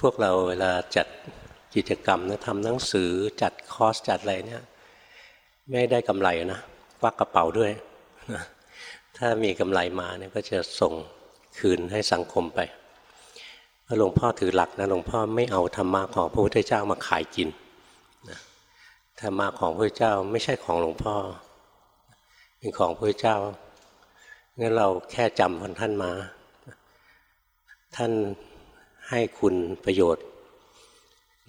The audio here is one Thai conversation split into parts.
พวกเราเวลาจัดกิจกรรมนะทำหนังสือจัดคอร์สจัดอะไรเนี่ยไม่ได้กำไรนะควักกระเป๋าด้วย ถ้ามีกำไรมาเนี่ยก็จะส่งคืนให้สังคมไปหลวงพ่อถือหลักนะหลวงพ่อไม่เอาธรรมะของพระพุทธเจ้ามาขายกินธรรมะของพระพุทธเจ้าไม่ใช่ของหลวงพ่อ เป็นของพระพุทธเจ้างั้นเราแค่จำคนท่านมา ท่าน ให้คุณประโยชน์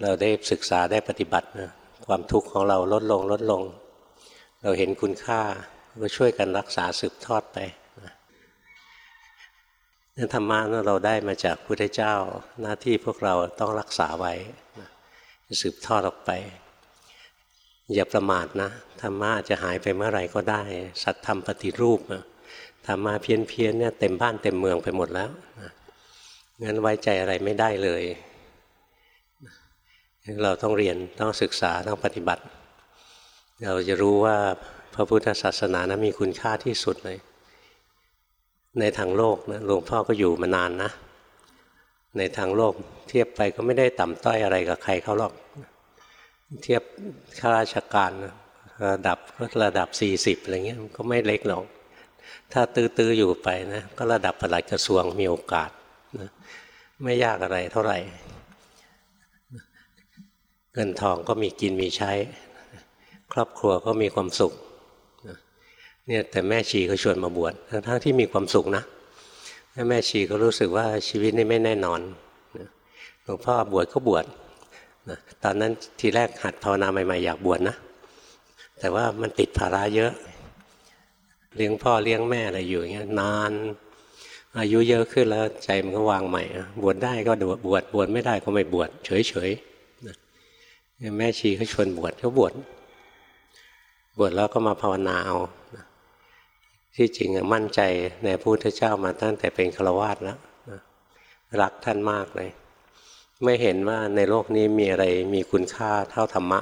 เราได้ศึกษาได้ปฏิบัตินะความทุกข์ของเราลดลงลดลง เราเห็นคุณค่าก็ช่วยกันรักษาสืบทอดไปนั่นธรรมะนั้นเราได้มาจากพุทธเจ้าหน้าที่พวกเราต้องรักษาไว้สืบทอดออกไป อย่าประมาทนะธรรมะจะหายไปเมื่อไหร่ก็ได้ สัตธรรมปฏิรูปธรรมะเพี้ยนเพียนเนี่ยเต็มบ้านเต็มเมืองไปหมดแล้ว งั้นไว้ใจอะไรไม่ได้เลยเราต้องเรียนต้องศึกษาต้องปฏิบัติ เราจะรู้ว่าพระพุทธศาสนานะมีคุณค่าที่สุดเลย ในทางโลกนะหลวงพ่อก็อยู่มานานนะ ในทางโลกเทียบไปก็ไม่ได้ต่ำต้อยอะไรกับใครเขาหรอก เทียบข้าราชการระดับก็ระดับสี่สิบอะไรเงี้ยก็ไม่เล็กหรอกถ้าตื้อๆอยู่ไปนะก็ระดับประหลัดกระทรวงมีโอกาส นะไม่ยากอะไรเท่าไหร่ เงินทองก็มีกินมีใช้ ครอบครัวก็มีความสุขเนี่ยแต่แม่ชีก็ชวนมาบวชทั้งที่มีความสุขนะแม่ชีก็รู้สึกว่าชีวิตนี่ไม่แน่นอนหลวงพ่อบวชก็บวชตอนนั้นทีแรกหัดภาวนาใหม่ๆอยากบวชนะ แต่ว่ามันติดภาระเยอะ เลี้ยงพ่อเลี้ยงแม่อะไรอยู่อย่างเงี้ยนาน อายุเยอะขึ้นแล้วใจมันก็วางใหม่บวชได้ก็บวชบวชไม่ได้ก็ไม่บวชเฉยๆแม่ชีเขาชวนบวชเขาบวชบวชแล้วก็มาภาวนาเอาที่จริงมั่นใจในพระพุทธเจ้ามาตั้งแต่เป็นฆราวาสแล้วรักท่านมากเลย ไม่เห็นว่าในโลกนี้มีอะไรมีคุณค่าเท่าธรรมะ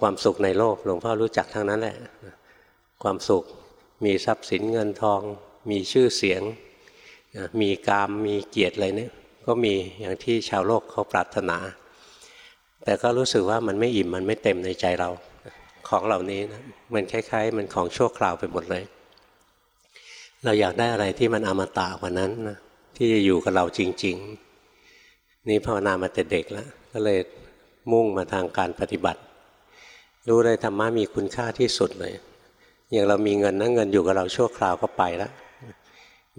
ความสุขในโลกหลวงพ่อรู้จักทั้งนั้นแหละ ความสุขมีทรัพย์สินเงินทอง มีชื่อเสียง มีกามมีเกียรติอะไรเนี่ยก็มีอย่างที่ชาวโลกเขาปรารถนา แต่ก็รู้สึกว่ามันไม่อิ่มมันไม่เต็มในใจเราของเหล่านี้นะมันคล้ายๆ มันของชั่วคราวไปหมดเลย เราอยากได้อะไรที่มันอมตะกว่านั้นนะที่จะอยู่กับเราจริง ๆ นี่ภาวนามาแต่เด็กแล้วก็เลยมุ่งมาทางการปฏิบัติ รู้เลยธรรมะมีคุณค่าที่สุดเลยอย่างเรามีเงินนะเงินอยู่กับเราชั่วคราวก็ไปแล้ว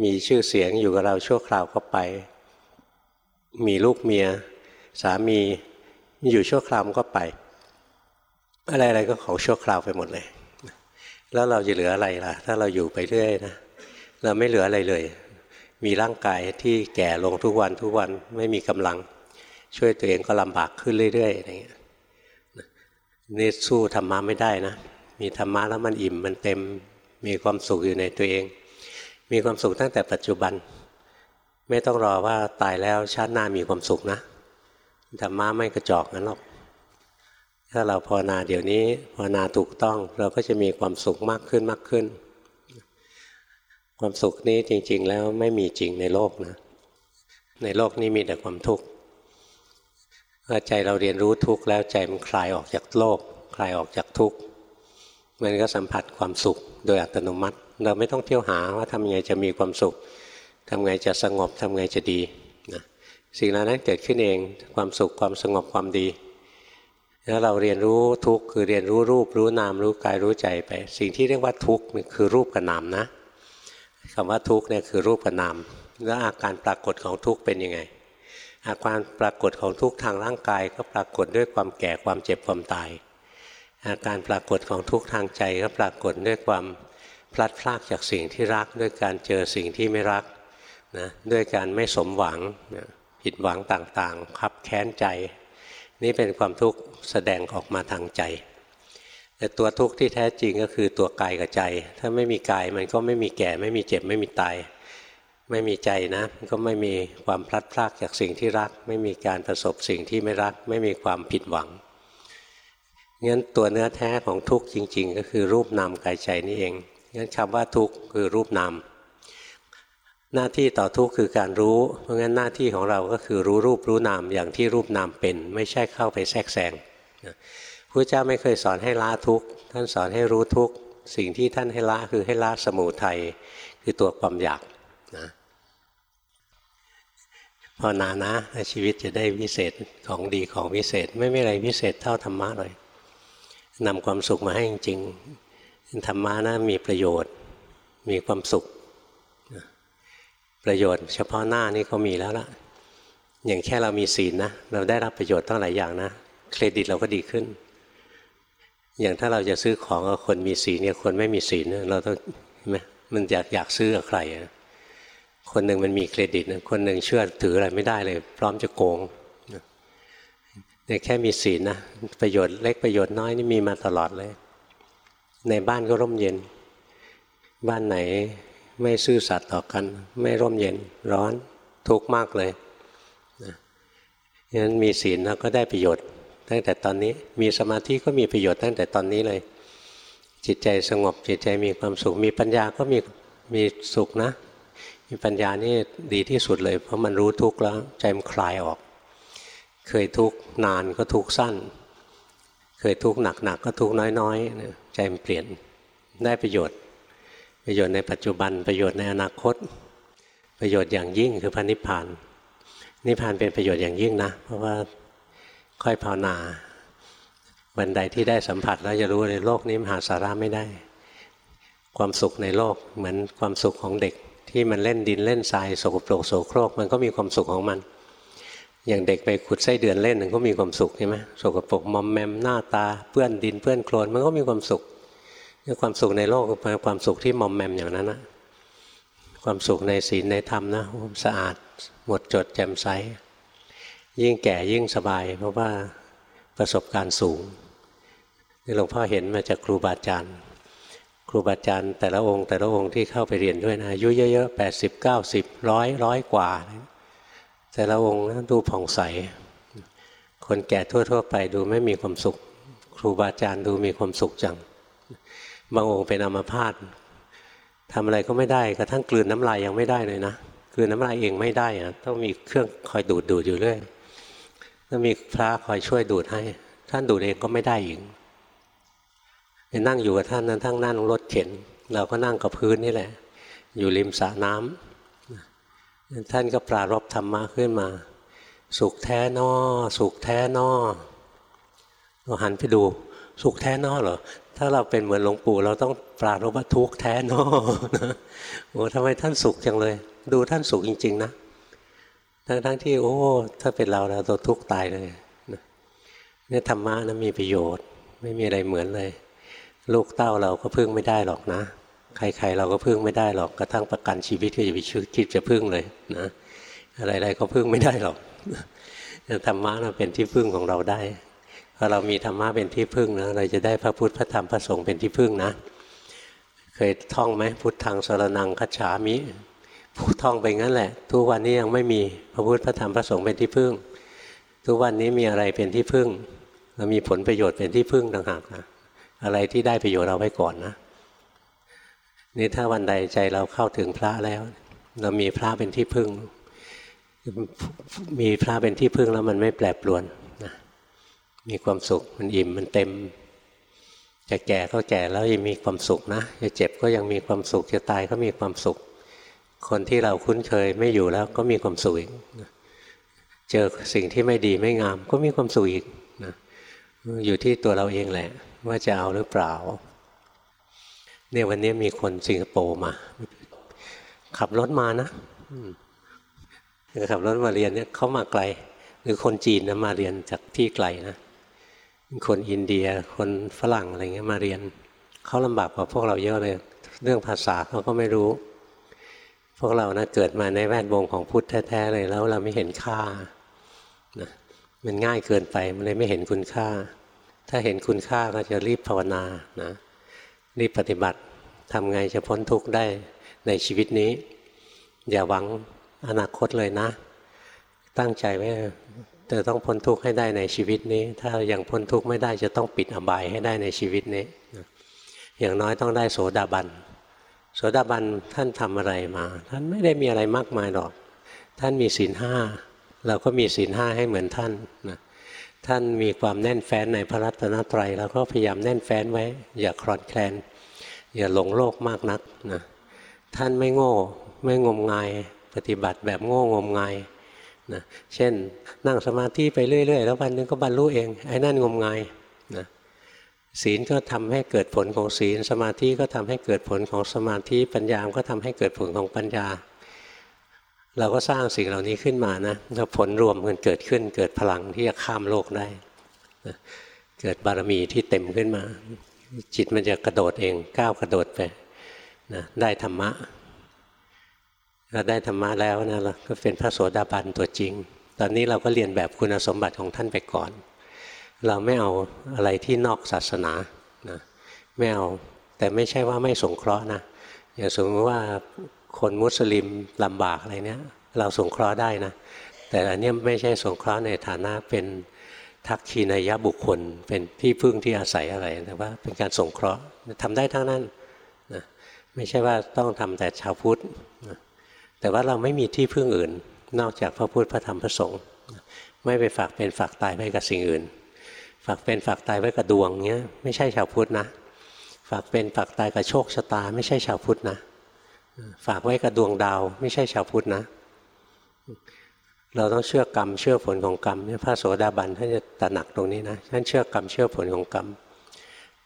มีชื่อเสียงอยู่กับเราชั่วคราวก็ไป มีลูกเมีย สามีอยู่ชั่วคราวก็ไป อะไรๆก็ของชั่วคราวไปหมดเลย แล้วเราจะเหลืออะไรล่ะ ถ้าเราอยู่ไปเรื่อยนะเราไม่เหลืออะไรเลย มีร่างกายที่แก่ลงทุกวันทุกวันไม่มีกำลัง ช่วยตัวเองก็ลำบากขึ้นเรื่อยๆอย่างเงี้ยนี่สู้ธรรมะไม่ได้นะ มีธรรมะแล้วมันอิ่มมันเต็มมีความสุขอยู่ในตัวเอง มีความสุขตั้งแต่ปัจจุบัน ไม่ต้องรอว่าตายแล้วชาติหน้ามีความสุขนะธรรมะไม่กระจอกนั้นหรอก ถ้าเราภาวนาเดี๋ยวนี้ภาวนาถูกต้องเราก็จะมีความสุขมากขึ้นมากขึ้น ความสุขนี้จริง ๆ แล้วไม่มีจริงในโลกนะ ในโลกนี้มีแต่ความทุกข์เมื่อใจเราเรียนรู้ทุกข์แล้วใจมันคลายออกจากโลก คลายออกจากทุกข์มันก็สัมผัสความสุขโดยอัตโนมัติ เราไม่ต้องเที่ยวหาว่าทำยังไงจะมีความสุขทำไงจะสงบทำไงจะดีนะสิ่งเหล่านั้นเกิดขึ้นเองความสุขความสงบความดี แล้วเราเรียนรู้ทุกข์คือเรียนรู้รูปรู้นามรู้กายรู้ใจไป สิ่งที่เรียกว่าทุกข์คือรูปกับนามนะคำว่าทุกข์เนี่ยคือรูปกับนามแล้วอาการปรากฏของทุกข์เป็นยังไง อาการปรากฏของทุกข์ทางร่างกายก็ปรากฏด้วยความแก่ความเจ็บความตาย อาการปรากฏของทุกข์ทางใจก็ปรากฏด้วยความ พลัดพรากจากสิ่งที่รักด้วยการเจอสิ่งที่ไม่รักนะด้วยการไม่สมหวังนะผิดหวังต่างๆขับแค้นใจ นี่เป็นความทุกข์แสดงออกมาทางใจ แต่ตัวทุกข์ที่แท้จริงก็คือตัวกายกับใจ ถ้าไม่มีกายมันก็ไม่มีแก่ ไม่มีเจ็บไม่มีตายไม่มีใจนะมันก็ไม่มีความพลัดพรากจากสิ่งที่รัก ไม่มีการประสบสิ่งที่ไม่รัก ไม่มีความผิดหวังงั้นตัวเนื้อแท้ของทุกข์จริง ๆ ก็คือรูปนามกายใจนี่เอง งั้นคำว่าทุกข์คือรูปนามหน้าที่ต่อทุกข์คือการรู้ เพราะงั้นหน้าที่ของเราก็คือรู้รูปรู้นามอย่างที่รูปนามเป็น ไม่ใช่เข้าไปแทรกแซงพระเจ้าไม่เคยสอนให้ละทุกข์ท่านสอนให้รู้ทุกข์สิ่งที่ท่านให้ละคือให้ละสมุทัยคือตัวความอยากนะพอนานะชีวิตจะได้วิเศษของดีของวิเศษ ไม่มีอะไรวิเศษเท่าธรรมะเลยนำความสุขมาให้จริงๆ ธรรมะนะมีประโยชน์ มีความสุข ประโยชน์ เฉพาะหน้านี่เขามีแล้วล่ะ อย่างแค่เรามีศีลนะ เราได้รับประโยชน์ตั้งหลายอย่างนะ เครดิตเราก็ดีขึ้น อย่างถ้าเราจะซื้อของกับคนมีศีลเนี่ยคนไม่มีศีลเราต้องไหมมันอยากอยากซื้อกับใคร คนหนึ่งมันมีเครดิตนะคนหนึ่งเชื่อถืออะไรไม่ได้เลย พร้อมจะโกงเนี่ยแค่มีศีลนะประโยชน์เล็กประโยชน์น้อยนี่มีมาตลอดเลย ในบ้านก็ร่มเย็น บ้านไหนไม่ซื่อสัตย์ต่อกัน ไม่ร่มเย็นร้อนทุกข์มากเลยนะงั้นมีศีลก็ได้ประโยชน์ ตั้งแต่ตอนนี้มีสมาธิก็มีประโยชน์ตั้งแต่ตอนนี้เลย จิตใจสงบจิตใจมีความสุขมีปัญญาก็มีมีสุขนะ มีปัญญานี่ดีที่สุดเลย เพราะมันรู้ทุกข์แล้วใจมันคลายออก เคยทุกข์นานก็ทุกข์สั้น เคยทุกข์หนักๆกก็ทุกข์น้อยๆใจมันเปลี่ยนได้ประโยชน์ ประโยชน์ในปัจจุบันประโยชน์ในอนาคต ประโยชน์อย่างยิ่งคือพระนิพพานนิพพานเป็นประโยชน์อย่างยิ่งนะ เพราะว่าค่อยภาวนาบันไดที่ได้สัมผัสแล้วจะรู้ในโลกนี้มหาสาระไม่ได้ ความสุขในโลกเหมือนความสุขของเด็กที่มันเล่นดินเล่นทรายสกปรกโสโครก มันก็มีความสุขของมัน อย่างเด็กไปขุดไส้เดือนเล่นมันก็มีความสุขใช่ไหมสกปรกมอมแมมหน้าตา เปื้อนดินเปื้อนโคลนมันก็มีความสุขความสุขในโลกเป็นความสุขที่มอมแมมอย่างนั้นนะความสุขในศีลในธรรมนะสะอาดหมดจดแจ่มใสยิ่งแก่ยิ่งสบาย เพราะว่าประสบการณ์สูงนี่หลวงพ่อเห็นมาจากครูบาอาจารย์ ครูบาอาจารย์แต่ละองค์แต่ละองค์ที่เข้าไปเรียนด้วยนะอายุเยอะๆแปดสิบเก้าสิบร้อยร้อยกว่า แต่ละองค์นะดูผ่องใส คนแก่ทั่ว ๆ ไปดูไม่มีความสุข ครูบาอาจารย์ดูมีความสุขจัง บางองค์เป็นอัมพาตทำอะไรก็ไม่ได้กระทั่งกลืนน้ำลายยังไม่ได้เลยนะกลืนน้ำลายเองไม่ได้อะต้องมีเครื่องคอยดูดดูดอยู่เรื่อยต้องมีพระคอยช่วยดูดให้ ท่านดูดเองก็ไม่ได้อีกไปนั่งอยู่กับท่านนั้นทั้งนั่งรถเข็น เราก็นั่งกับพื้นนี่แหละ อยู่ริมสระน้ำ ท่านก็ปรารบธรรมะขึ้นมา สุขแท้นอสุขแท้นอเราหันไปดู สุขแท้นอเหรอถ้าเราเป็นเหมือนหลวงปู่เราต้องปราบว่าทุกข์แท้นอโอ้ทำไมท่านสุขจังเลย ดูท่านสุขจริง ๆ นะทั้งๆทที่ โอ้ ถ้าเป็นเราเราตัวทุกข์ตายเลยเนี่ยธรรมะนะมีประโยชน์ ไม่มีอะไรเหมือนเลย ลูกเต้าเราก็พึ่งไม่ได้หรอกนะ ใครๆเราก็พึ่งไม่ได้หรอกกระทั่งประกันชีวิตก็อย่าไปคิดจะพึ่งเลยนะอะไรๆก็พึ่งไม่ได้หรอกธรรมะนะเป็นที่พึ่งของเราได้พอเรามีธรรมะเป็นที่พึ่งนะเราจะได้พระพุทธพระธรรมพระสงฆ์เป็นที่พึ่งนะ เคยท่องไหมพุทธังสรนังคัจฉามิพูดท่องไปงั้นแหละ ทุกวันนี้ยังไม่มีพระพุทธพระธรรมพระสงฆ์เป็นที่พึ่ง ทุกวันนี้มีอะไรเป็นที่พึ่ง เรามีผลประโยชน์เป็นที่พึ่งต่างหากนะอะไรที่ได้ประโยชน์เราไว้ก่อนนะ นี่ถ้าวันใดใจเราเข้าถึงพระแล้ว เรามีพระเป็นที่พึ่ง มีพระเป็นที่พึ่งแล้วมันไม่แปรปรวนมีความสุขมันอิ่มมันเต็ม จะแก่ก็แก่แล้วยังมีความสุขนะจะเจ็บก็ยังมีความสุขจะตายก็มีความสุข คนที่เราคุ้นเคยไม่อยู่แล้วก็มีความสุขอีกเจอสิ่งที่ไม่ดีไม่งามก็มีความสุขอีกนะอยู่ที่ตัวเราเองแหละ ว่าจะเอาหรือเปล่า เนี่ยวันนี้มีคนสิงคโปร์มา ขับรถมานะขับรถมาเรียนเนี่ยเขามาไกล หรือคนจีนนะมาเรียนจากที่ไกลนะคนอินเดียคนฝรั่งอะไรเงี้ยมาเรียนเขาลำบากกว่าพวกเราเยอะเลย เรื่องภาษาเขาก็ไม่รู้ พวกเรานะเกิดมาในแวดวงของพุทธแท้ๆเลยแล้วเราไม่เห็นค่านะมันง่ายเกินไปมันเลยไม่เห็นคุณค่า ถ้าเห็นคุณค่าก็จะรีบภาวนานะ รีบปฏิบัติทำไงจะพ้นทุกข์ได้ในชีวิตนี้ อย่าหวังอนาคตเลยนะ ตั้งใจไว้เธอต้องพ้นทุกข์ให้ได้ในชีวิตนี้ ถ้ายังพ้นทุกข์ไม่ได้จะต้องปิดอบายให้ได้ในชีวิตนี้ อย่างน้อยต้องได้โสดาบัน โสดาบันท่านทำอะไรมา ท่านไม่ได้มีอะไรมากมายหรอก ท่านมีศีลห้าเราก็มีศีลห้าให้เหมือนท่านนะ ท่านมีความแน่นแฟ้นในพระรัตนตรัยเราก็พยายามแน่นแฟ้นไว้ อย่าคลอนแคลน อย่าหลงโลกมากนักนะท่านไม่โง่ไม่งมงายปฏิบัติแบบโง่งมงายนะเช่นนั่งสมาธิไปเรื่อย ๆ แล้ววันนึงก็บรรลุเองไอ้นั่นงมงายนะศีลก็ทำให้เกิดผลของศีล สมาธิก็ทำให้เกิดผลของสมาธิปัญญาก็ทำให้เกิดผลของปัญญา เราก็สร้างสิ่งเหล่านี้ขึ้นมานะแล้วผลรวมกันเกิดขึ้น เกิดพลังที่จะข้ามโลกได้นะเกิดบารมีที่เต็มขึ้นมา จิตมันจะกระโดดเองก้าวกระโดดไปนะได้ธรรมะเราได้ธรรมะแล้วนะเราก็เป็นพระโสดาบันตัวจริง ตอนนี้เราก็เรียนแบบคุณสมบัติของท่านไปก่อน เราไม่เอาอะไรที่นอกศาสนานะไม่เอาแต่ไม่ใช่ว่าไม่สงเคราะห์นะอย่างสมมติว่า คนมุสลิมลำบากอะไรเนี้ย เราสงเคราะห์ได้นะ แต่อันนี้ไม่ใช่สงเคราะห์ในฐานะเป็นทักขีนายบุคคล เป็นที่พึ่งที่อาศัยอะไรแต่ว่าเป็นการสงเคราะห์ทำได้ทั้งนั้นนะไม่ใช่ว่าต้องทำแต่ชาวพุทธนะแต่ว่าเราไม่มีที่พึ่งอื่น นอกจากพระพุทธพระธรรมพระสงฆ์ไม่ไปฝากเป็นฝากตายไว้กับสิ่งอื่น ฝากเป็นฝากตายไว้กับดวงเงี้ยไม่ใช่ชาวพุทธนะ ฝากเป็นฝากตายกับโชคชะตา ไม่ใช่ชาวพุทธนะ ฝากไว้กับดวงดาว ไม่ใช่ชาวพุทธนะ เราต้องเชื่อกรรม เชื่อผลของกรรมเนี่ยพระโสดาบันท่านจะตระหนักตรงนี้นะท่านเชื่อกรรมเชื่อผลของกรรม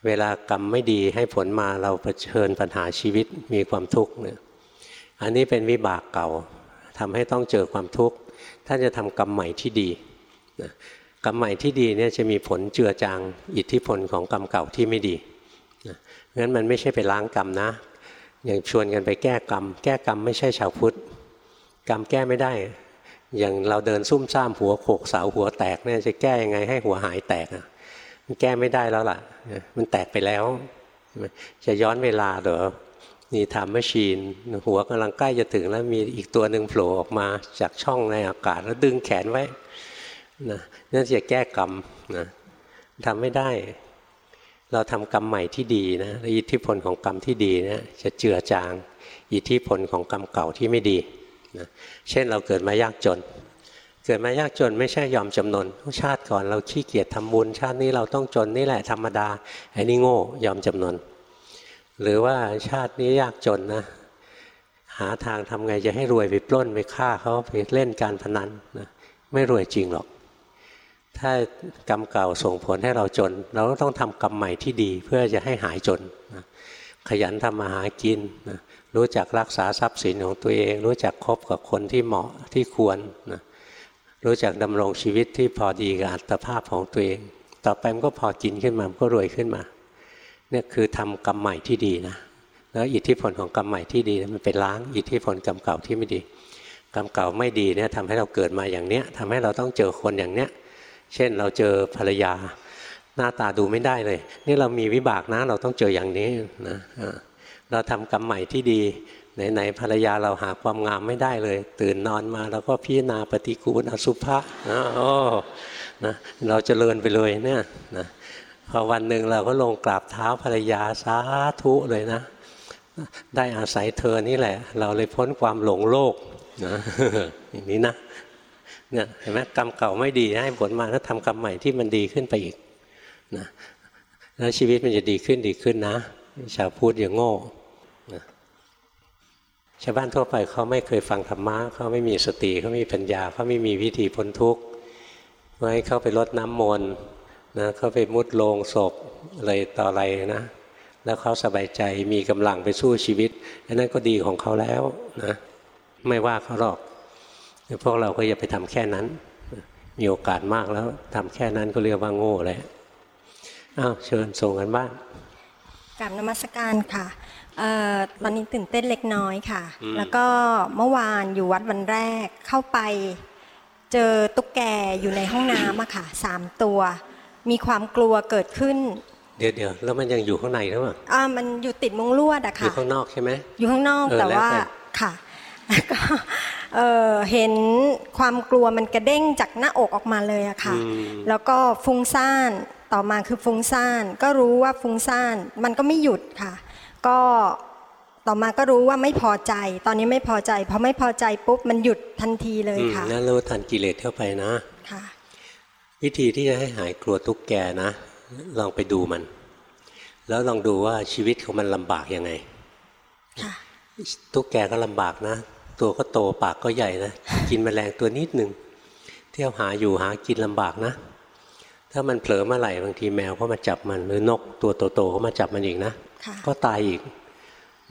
เวลากรรมไม่ดีให้ผลมาเราเผชิญปัญหาชีวิตมีความทุกข์เนี่ยอันนี้เป็นวิบากเก่าทำให้ต้องเจอความทุกข์ท่านจะทำกรรมใหม่ที่ดีนะกรรมใหม่ที่ดีเนี่ยจะมีผลเจือจางอิทธิพลของกรรมเก่าที่ไม่ดีนะงั้นมันไม่ใช่ไปล้างกรรมนะ อย่างชวนกันไปแก้กรรม แก้กรรมไม่ใช่ชาวพุทธกรรมแก้ไม่ได้ อย่างเราเดินซุ่มซ่ามหัวโขกเสาหัวแตกเนี่ยจะแก้ยังไงให้หัวหายแตกอะมันแก้ไม่ได้แล้วล่ะ มันแตกไปแล้ว จะย้อนเวลาเหรอนี่ทำแมชชีน หัวกำลังใกล้จะถึงแล้วมีอีกตัวหนึ่งโผล่ออกมาจากช่องในอากาศแล้วดึงแขนไว้นะนั่นจะแก้กรรมนะทำไม่ได้ เราทำกรรมใหม่ที่ดีนะอิทธิพลของกรรมที่ดีนะจะเจือจางอิทธิพลของกรรมเก่าที่ไม่ดีนะเช่นเราเกิดมายากจน เกิดมายากจนไม่ใช่ยอมจำนนชาติก่อนเราขี้เกียจทำบุญชาตินี้เราต้องจนนี่แหละธรรมดาไอ้นี่โง่ยอมจำนน หรือว่าชาตินี้ยากจนนะหาทางทำไงจะให้รวยไปปล้นไปฆ่าเขาไปเล่นการพนันนะไม่รวยจริงหรอก ถ้ากรรมเก่าส่งผลให้เราจน เราก็ต้องทำกรรมใหม่ที่ดีเพื่อจะให้หายจนนะขยันทำมาหากินนะรู้จักรักษาทรัพย์สินของตัวเอง รู้จักคบกับคนที่เหมาะที่ควรนะรู้จักดำรงชีวิตที่พอดีกับอัตภาพของตัวเอง ต่อไปมันก็พอกินขึ้นมามันก็รวยขึ้นมาเนี่ยคือทำกรรมใหม่ที่ดีนะแล้วอิทธิพลของกรรมใหม่ที่ดีมันเป็นล้างอิทธิพลกรรมเก่าที่ไม่ดีกรรมเก่าไม่ดีเนี่ยทำให้เราเกิดมาอย่างเนี้ยทำให้เราต้องเจอคนอย่างเนี้ย เช่นเราเจอภรรยา หน้าตาดูไม่ได้เลย นี่เรามีวิบากนะเราต้องเจออย่างนี้นะเราทำกรรมใหม่ที่ดีไหนๆภรรยาเราหาความงามไม่ได้เลย ตื่นนอนมาเราก็พิจารณาปฏิกูลอสุภะนะโอ้นะเราจเจริญไปเลยเนี่ยนะพอวันหนึ่งเราก็ลงกราบเท้าภรรยาสาธุเลยนะ ได้อาศัยเธอนี่แหละ เราเลยพ้นความหลงโลกนะอย่างนี้นะ เนี่ยเห็นไหมกรรมเก่าไม่ดีให้ผลมาแล้วทำกรรมใหม่ที่มันดีขึ้นไปอีกนะแล้วชีวิตมันจะดีขึ้นดีขึ้นนะ ชาวพูดอย่างโง่นะชาวบ้านทั่วไปเขาไม่เคยฟังธรรมะเขาไม่มีสติเขาไม่มีปัญญาเขาไม่มีวิธีพ้นทุกข์ไว้เขาไปลดน้ำมนต์นะเขาไปมุดโลงศพอะไรต่ออะไรนะแล้วเขาสบายใจมีกำลังไปสู้ชีวิตอันนั้นก็ดีของเขาแล้วนะไม่ว่าเขาหรอก พวกเราก็อย่าไปทำแค่นั้น มีโอกาสมากแล้วทำแค่นั้นก็เรียกว่าโง่เลยอ้าวเชิญส่งกันบ้านกราบนมัสการค่ะตอนนี้ตื่นเต้นเล็กน้อยค่ะ แล้วก็เมื่อวานอยู่วัดวันแรกเข้าไป เจอตุ๊กแกอยู่ในห้องน้ำอะค่ะสามตัว มีความกลัวเกิดขึ้น เดี๋ยวเดี๋ยวแล้วมันยังอยู่ข้างในหรือเปล่าอ่ามันอยู่ติดมุงลวดอะค่ะอยู่ข้างนอกใช่ไหมอยู่ข้างนอกแต่ว่าค่ะก็ เห็นความกลัวมันกระเด้งจากหน้าอกออกมาเลยอะค่ะ แล้วก็ฟุ้งซ่านต่อมาคือฟุ้งซ่านก็รู้ว่าฟุ้งซ่านมันก็ไม่หยุดค่ะ ก็ต่อมาก็รู้ว่าไม่พอใจ ตอนนี้ไม่พอใจพอไม่พอใจปุ๊บมันหยุดทันทีเลยอืมค่ะนั่นรู้ทันกิเลสเข้าไปนะค่ะ วิธีที่จะให้หายกลัวตุ๊กแกนะลองไปดูมัน แล้วลองดูว่าชีวิตของมันลำบากยังไงค่ะตุ๊กแกก็ลำบากนะ ตัวก็โตปากก็ใหญ่นะกินแมลงตัวนิดหนึ่งเที่ยวหาอยู่หากินลำบากนะ ถ้ามันเผลอเมื่อไหร่บางทีแมวก็มาจับมันหรือนกตัวโตๆก็มาจับมันอีกนะค่ะก็ตายอีก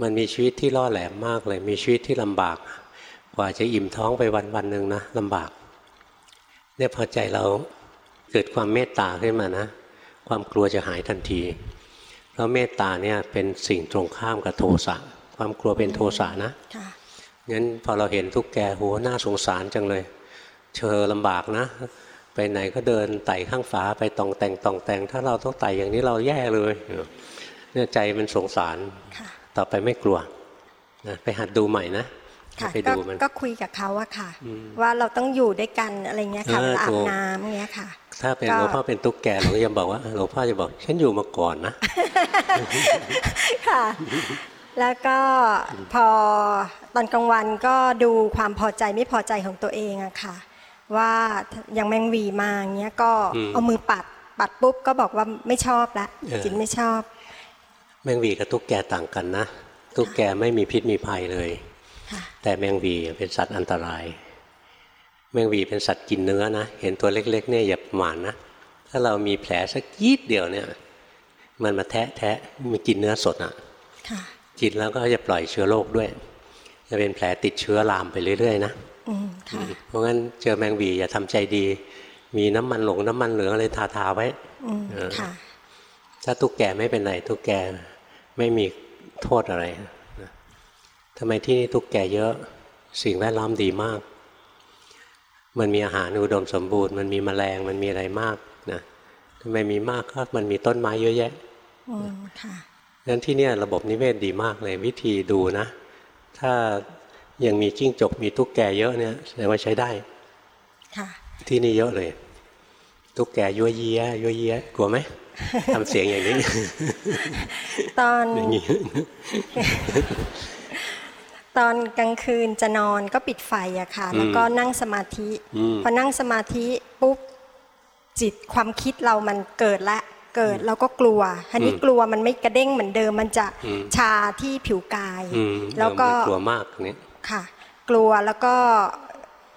มันมีชีวิตที่ล่อแหลมมากเลย มีชีวิตที่ลำบาก กว่าจะอิ่มท้องไปวันวันๆหนึ่งนะลำบากเนี่ยพอใจเราเกิดความเมตตาขึ้นมานะ ความกลัวจะหายทันที เพราะเมตตาเนี่ยเป็นสิ่งตรงข้ามกับโทสะความกลัวเป็นโทสะนะค่ะ งั้นพอเราเห็นทุกแกโหน่าสงสารจังเลย เชอลำบากนะ ไปไหนก็เดินไต่ข้างฝาไปตองแต่งตองแต่ง ถ้าเราต้องไต่อย่างนี้เราแย่เลยเนี่ยใจมันสงสารค่ะต่อไปไม่กลัวนะไปหัดดูใหม่นะค่ะไปก็ดูมันก็คุยกับเขาอะค่ะ ว่าเราต้องอยู่ด้วยกันอะไรเงี้ยค่ะเออเวลาอาถูบกน้ำเงี้ยค่ะ ถ้าเป็นก็หลวงพ่อเป็นตุ๊กแกหลวงพ่อจะบอกว่าหลวงพ่อจะบอก ฉันอยู่มาก่อนนะค่ะ แล้วก็พอตอนกลางวันก็ดูความพอใจไม่พอใจของตัวเองอะค่ะ ว่าอย่างแมงหวีมาอย่างเงี้ยก็อืมเอามือปัดปัดปุ๊บก็บอกว่าไม่ชอบละเออจิตไม่ชอบ แมงหวีกับตุ๊กแกต่างกันนะตุ๊กแกไม่มีพิษมีภัยเลยค่ะแต่แมงหวีเป็นสัตว์อันตราย แมงหวีเป็นสัตว์กินเนื้อนะเห็นตัวเล็กๆเนี่ยอย่าประมาทนะถ้าเรามีแผลสักยีดเดียวเนี่ย มันมาแทะแทะมันกินเนื้อสดอะ ค่ะกินแล้วก็จะปล่อยเชื้อโรคด้วย จะเป็นแผลติดเชื้อลามไปเรื่อย ๆ นะอืมค่ะเพราะงั้นเจอแมงหวีอย่าทำใจดี มีน้ำมันหลงน้ำมันเหลืองอะไรทาทาๆไว้อืมเออค่ะถ้าตุ๊กแกไม่เป็นไรตุ๊กแกไม่มีโทษอะไรนะทำไมที่นี่ตุ๊กแกเยอะสิ่งแวดล้อมดีมาก มันมีอาหารอุดมสมบูรณ์ มันมีแมลงมันมีอะไรมากนะทำไมมีมากก็มันมีต้นไม้เยอะแยะอืมค่ะ งั้นที่เนี่ยระบบนิเวศดีมากเลยวิธีดูนะ ถ้ายังมีจิ้งจกมีตุ๊กแกเยอะเนี่ยแสดงว่าใช้ได้ ค่ะ ที่นี่เยอะเลย ตุ๊กแกยั่วเยี้ยยั่วเยี้ยกลัวไหมทำเสียงอย่างนี้ ตอนอย่างนี้ตอนกลางคืนจะนอนก็ปิดไฟอะค่ะ แล้วก็นั่งสมาธิอืมพอนั่งสมาธิปุ๊บจิตความคิดเรามันเกิดละ เกิดเราก็กลัวทีนี้กลัวมันไม่กระเด้งเหมือนเดิมมันจะชาที่ผิวกายอืมแล้วก็เออมันกลัวมากนี่ค่ะ กลัวแล้วก็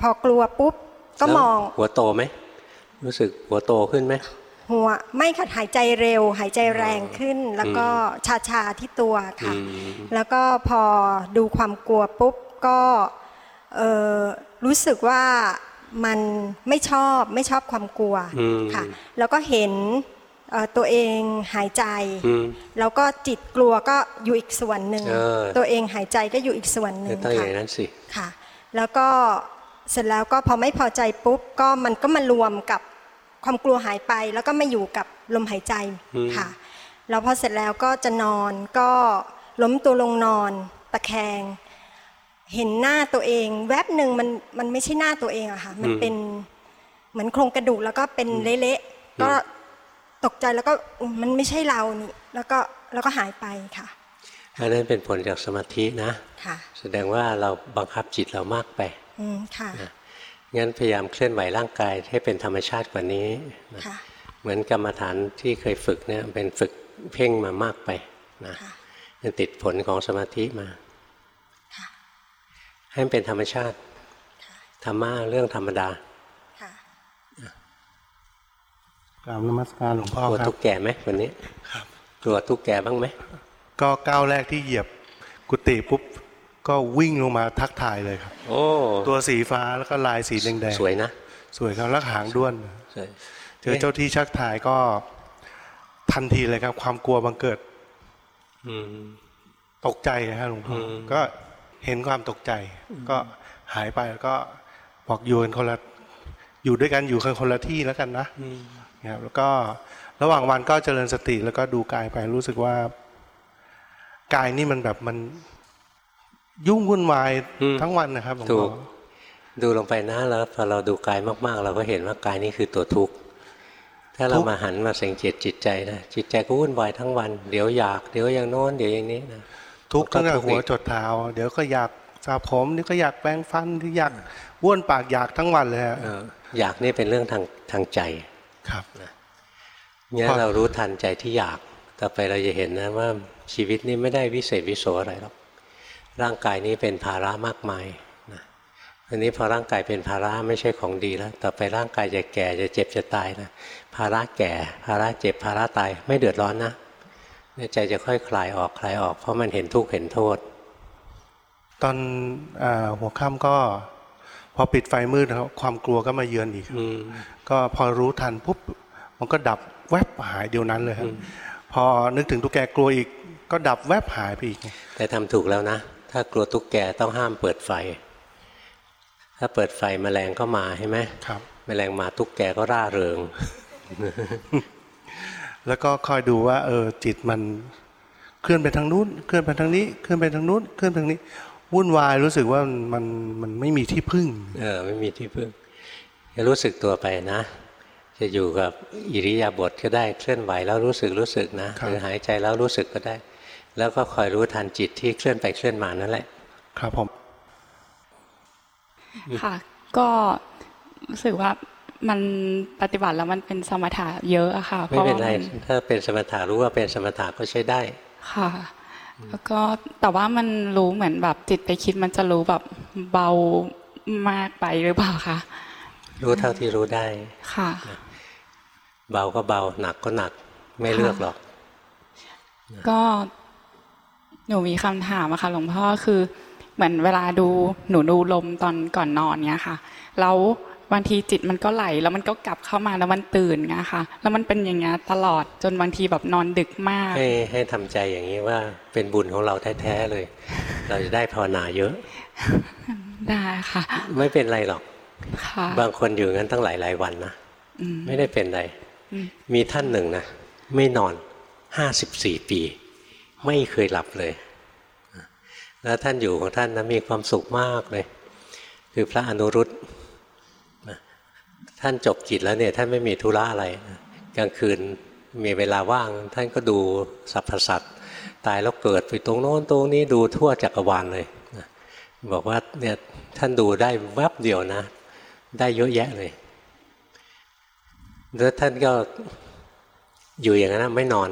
พอกลัวปุ๊บก็มองแล้วหัวโตไหมรู้สึกหัวโตขึ้นไหมหัวไม่ค่ะหายใจเร็ว หายใจแรงขึ้น แล้วก็ชาชาๆที่ตัวค่ะอืมแล้วก็พอดูความกลัวปุ๊บก็เอ่อรู้สึกว่ามันไม่ชอบไม่ชอบความกลัวอืมค่ะ แล้วก็เห็นเอ่อ ตัวเองหายใจอืมแล้วก็จิตกลัวก็อยู่อีกส่วนหนึ่งเออตัวเองหายใจก็อยู่อีกส่วนหนึ่จะงต้องอค่ะย่างนั้นสิค่ะ แล้วก็เสร็จแล้วก็พอไม่พอใจปุ๊บก็มันก็มารวมกับความกลัวหายไป แล้วก็มาอยู่กับลมหายใจอืมค่ะแล้วพอเสร็จแล้วก็จะนอนก็ล้มตัวลงนอนตะแคง เห็นหน้าตัวเอง แวบหนึ่งมันมันไม่ใช่หน้าตัวเองอะค่ะ มันเป็นเหมือนโครงกระดูกแล้วก็เป็นเละๆก็ ตกใจแล้วก็อุ๊ยมันไม่ใช่เรานี่แล้วก็แล้วก็หายไปค่ะอันนั้นเป็นผลจากสมาธินะค่ะ แสดงว่าเราบังคับจิตเรามากไป อืมค่ะงั้นพยายามเคลื่อนไหวร่างกายให้เป็นธรรมชาติกว่านี้นะค่ะเหมือนกรรมฐานที่เคยฝึกเนี่ยเป็นฝึกเพ่งมามากไปนะค่ะมันติดผลของสมาธิมาค่ะให้มันเป็นธรรมชาติธรรมะเรื่องธรรมดา ค่ะ กราบนมัสการหลวงพ่อกลัวครัทุบกแก่ไหมวันนี้ครับกลัวทุกแก่บ้างไหมก็ก้าวแรกที่เหยียบกุฏิปุ๊บก็วิ่งลงมาทักทายเลยครับ โอ้ตัวสีฟ้าแล้วก็ลายสีแดงๆสวยนะสวยครับแล้วหางด้วนสวยเจอเจ้าที่ชักทายก็ทันทีเลยครับ ความกลัวบังเกิดอืมตกใจนะครับหลวงพ่ออมก็เห็นความตกใจ ก็หายไปแล้วก็บอกอยู่กันคนละอยู่ด้วยกันอยู่กันคนละที่แล้วกันนะอืม นะครับแล้วก็ระหว่างวันก็เจริญสติแล้วก็ดูกายไปรู้สึกว่ากายนี่มันแบบมันยุ่งวุ่นวายทั้งวันนะครับหลวงถูพ่อกดูลงไปนะแล้วพอเราดูกายมากๆ เราก็เห็นว่ากายนี่คือตัวทุกข์ถ้าเรามาหันมาสังเกตจิตใจนะจิตใจก็วุ่นวายทั้งวัน เดี๋ยวอยากเดี๋ยวอย่างโน้นเดี๋ยวอย่างนี้นะทุกข์ตั้งแต่ก็ทุกข์หัวอีกจดเท้า เดี๋ยวก็อยากสระผมนี่ก็อยากแปรงฟันที่อยากบ้วนปากอยากทั้งวันเลยฮะเอออยากนี่เป็นเรื่องทางทางใจ ครับเนี่ยพอเรารู้ทันใจที่อยาก ต่อไปเราจะเห็นนะว่าชีวิตนี้ไม่ได้วิเศษวิโสอะไรหรอก ร่างกายนี้เป็นภาระมากมายนะอันนี้พอร่างกายเป็นภาระไม่ใช่ของดีแล้ว ต่อไปร่างกายจะแก่จะเจ็บจะตายนะ ภาระแก่ ภาระเจ็บภาระตายไม่เดือดร้อนนะเนี่ยใจจะค่อยคลายออกคลายออก เพราะมันเห็นทุกข์เห็นโทษ ตอนอาหัวค่ำก็พอปิดไฟมืดนะครับความกลัวก็มาเยือนอีกอืม ก็พอรู้ทันปุ๊บมันก็ดับแวบหายเดียวนั้นเลยครับพอนึกถึงตุ๊กแกกลัวอีก ก็ดับแวบหายไปอีก แต่ทำถูกแล้วนะ ถ้ากลัวตุ๊กแกต้องห้ามเปิดไฟ ถ้าเปิดไฟแมลงก็มาใช่ไหมครับแมลงมาตุ๊กแกก็ร่าเริง แล้วก็คอยดูว่า เออจิตมันเคลื่อนไปทางนู้นเคลื่อนไปทางนี้เคลื่อนไปทางนู้นเคลื่อนไปทางนี้วุ่นวายรู้สึกว่ามันมันมันไม่มีที่พึ่ง เออ ไม่มีที่พึ่ง จะรู้สึกตัวไปนะ จะอยู่กับอิริยาบถก็ได้เคลื่อนไหวแล้วรู้สึกรู้สึกนะครับหรือหายใจแล้วรู้สึกก็ได้ แล้วก็คอยรู้ทันจิตที่เคลื่อนไปเคลื่อนมานั่นแหละ ครับผมค่ะ ก็รู้สึกว่ามันปฏิบัติแล้วมันเป็นสมถะเยอะอะค่ะไม่เป็นไรพาะว่าถ้าเป็นสมถะรู้ว่าเป็นสมถะก็ใช้ได้ค่ะ แล้วก็แต่ว่ามันรู้เหมือนแบบจิตไปคิดมันจะรู้แบบเบามากไปหรือเปล่าคะ รู้เท่าที่รู้ได้ค่ะเบาก็เบาหนักก็หนักไม่เลือกหรอก ก็หนูมีคำถามอะค่ะหลวงพ่อคือเหมือนเวลาดูหนูดูลมตอนก่อนนอนเนี้ยค่ะแล้วบางทีจิตมันก็ไหลแล้วมันก็กลับเข้ามาแล้วมันตื่นเงี้ยค่ะแล้วมันเป็นอย่างเงี้ยตลอดจนบางทีแบบนอนดึกมาก ให้ให้ทำใจอย่างนี้ว่าเป็นบุญของเราแท้ๆเลย เราจะได้ภาวนาเยอะ ได้ค่ะ ไม่เป็นไรหรอกค่ะ บางคนอยู่งั้นตั้งหลายหลายๆวันนะอืมไม่ได้เป็นไรอืมมีท่านหนึ่งนะไม่นอนห้าสิบสี่ปี ไม่เคยหลับเลย แล้วท่านอยู่ของท่านนะมีความสุขมากเลย คือพระอนุรุตนะท่านจบกิจแล้วเนี่ยท่านไม่มีธุระอะไรนะกลางคืนมีเวลาว่าง ท่านก็ดูสรรพสัตว์ตายแล้วเกิดไปตรงโน้นตรงนี้ดูทั่วจักรวาลเลยนะบอกว่าเนี่ยท่านดูได้แวบเดียวนะ ได้เยอะแยะเลยแล้วท่านก็อยู่อย่างนั้นนะไม่นอน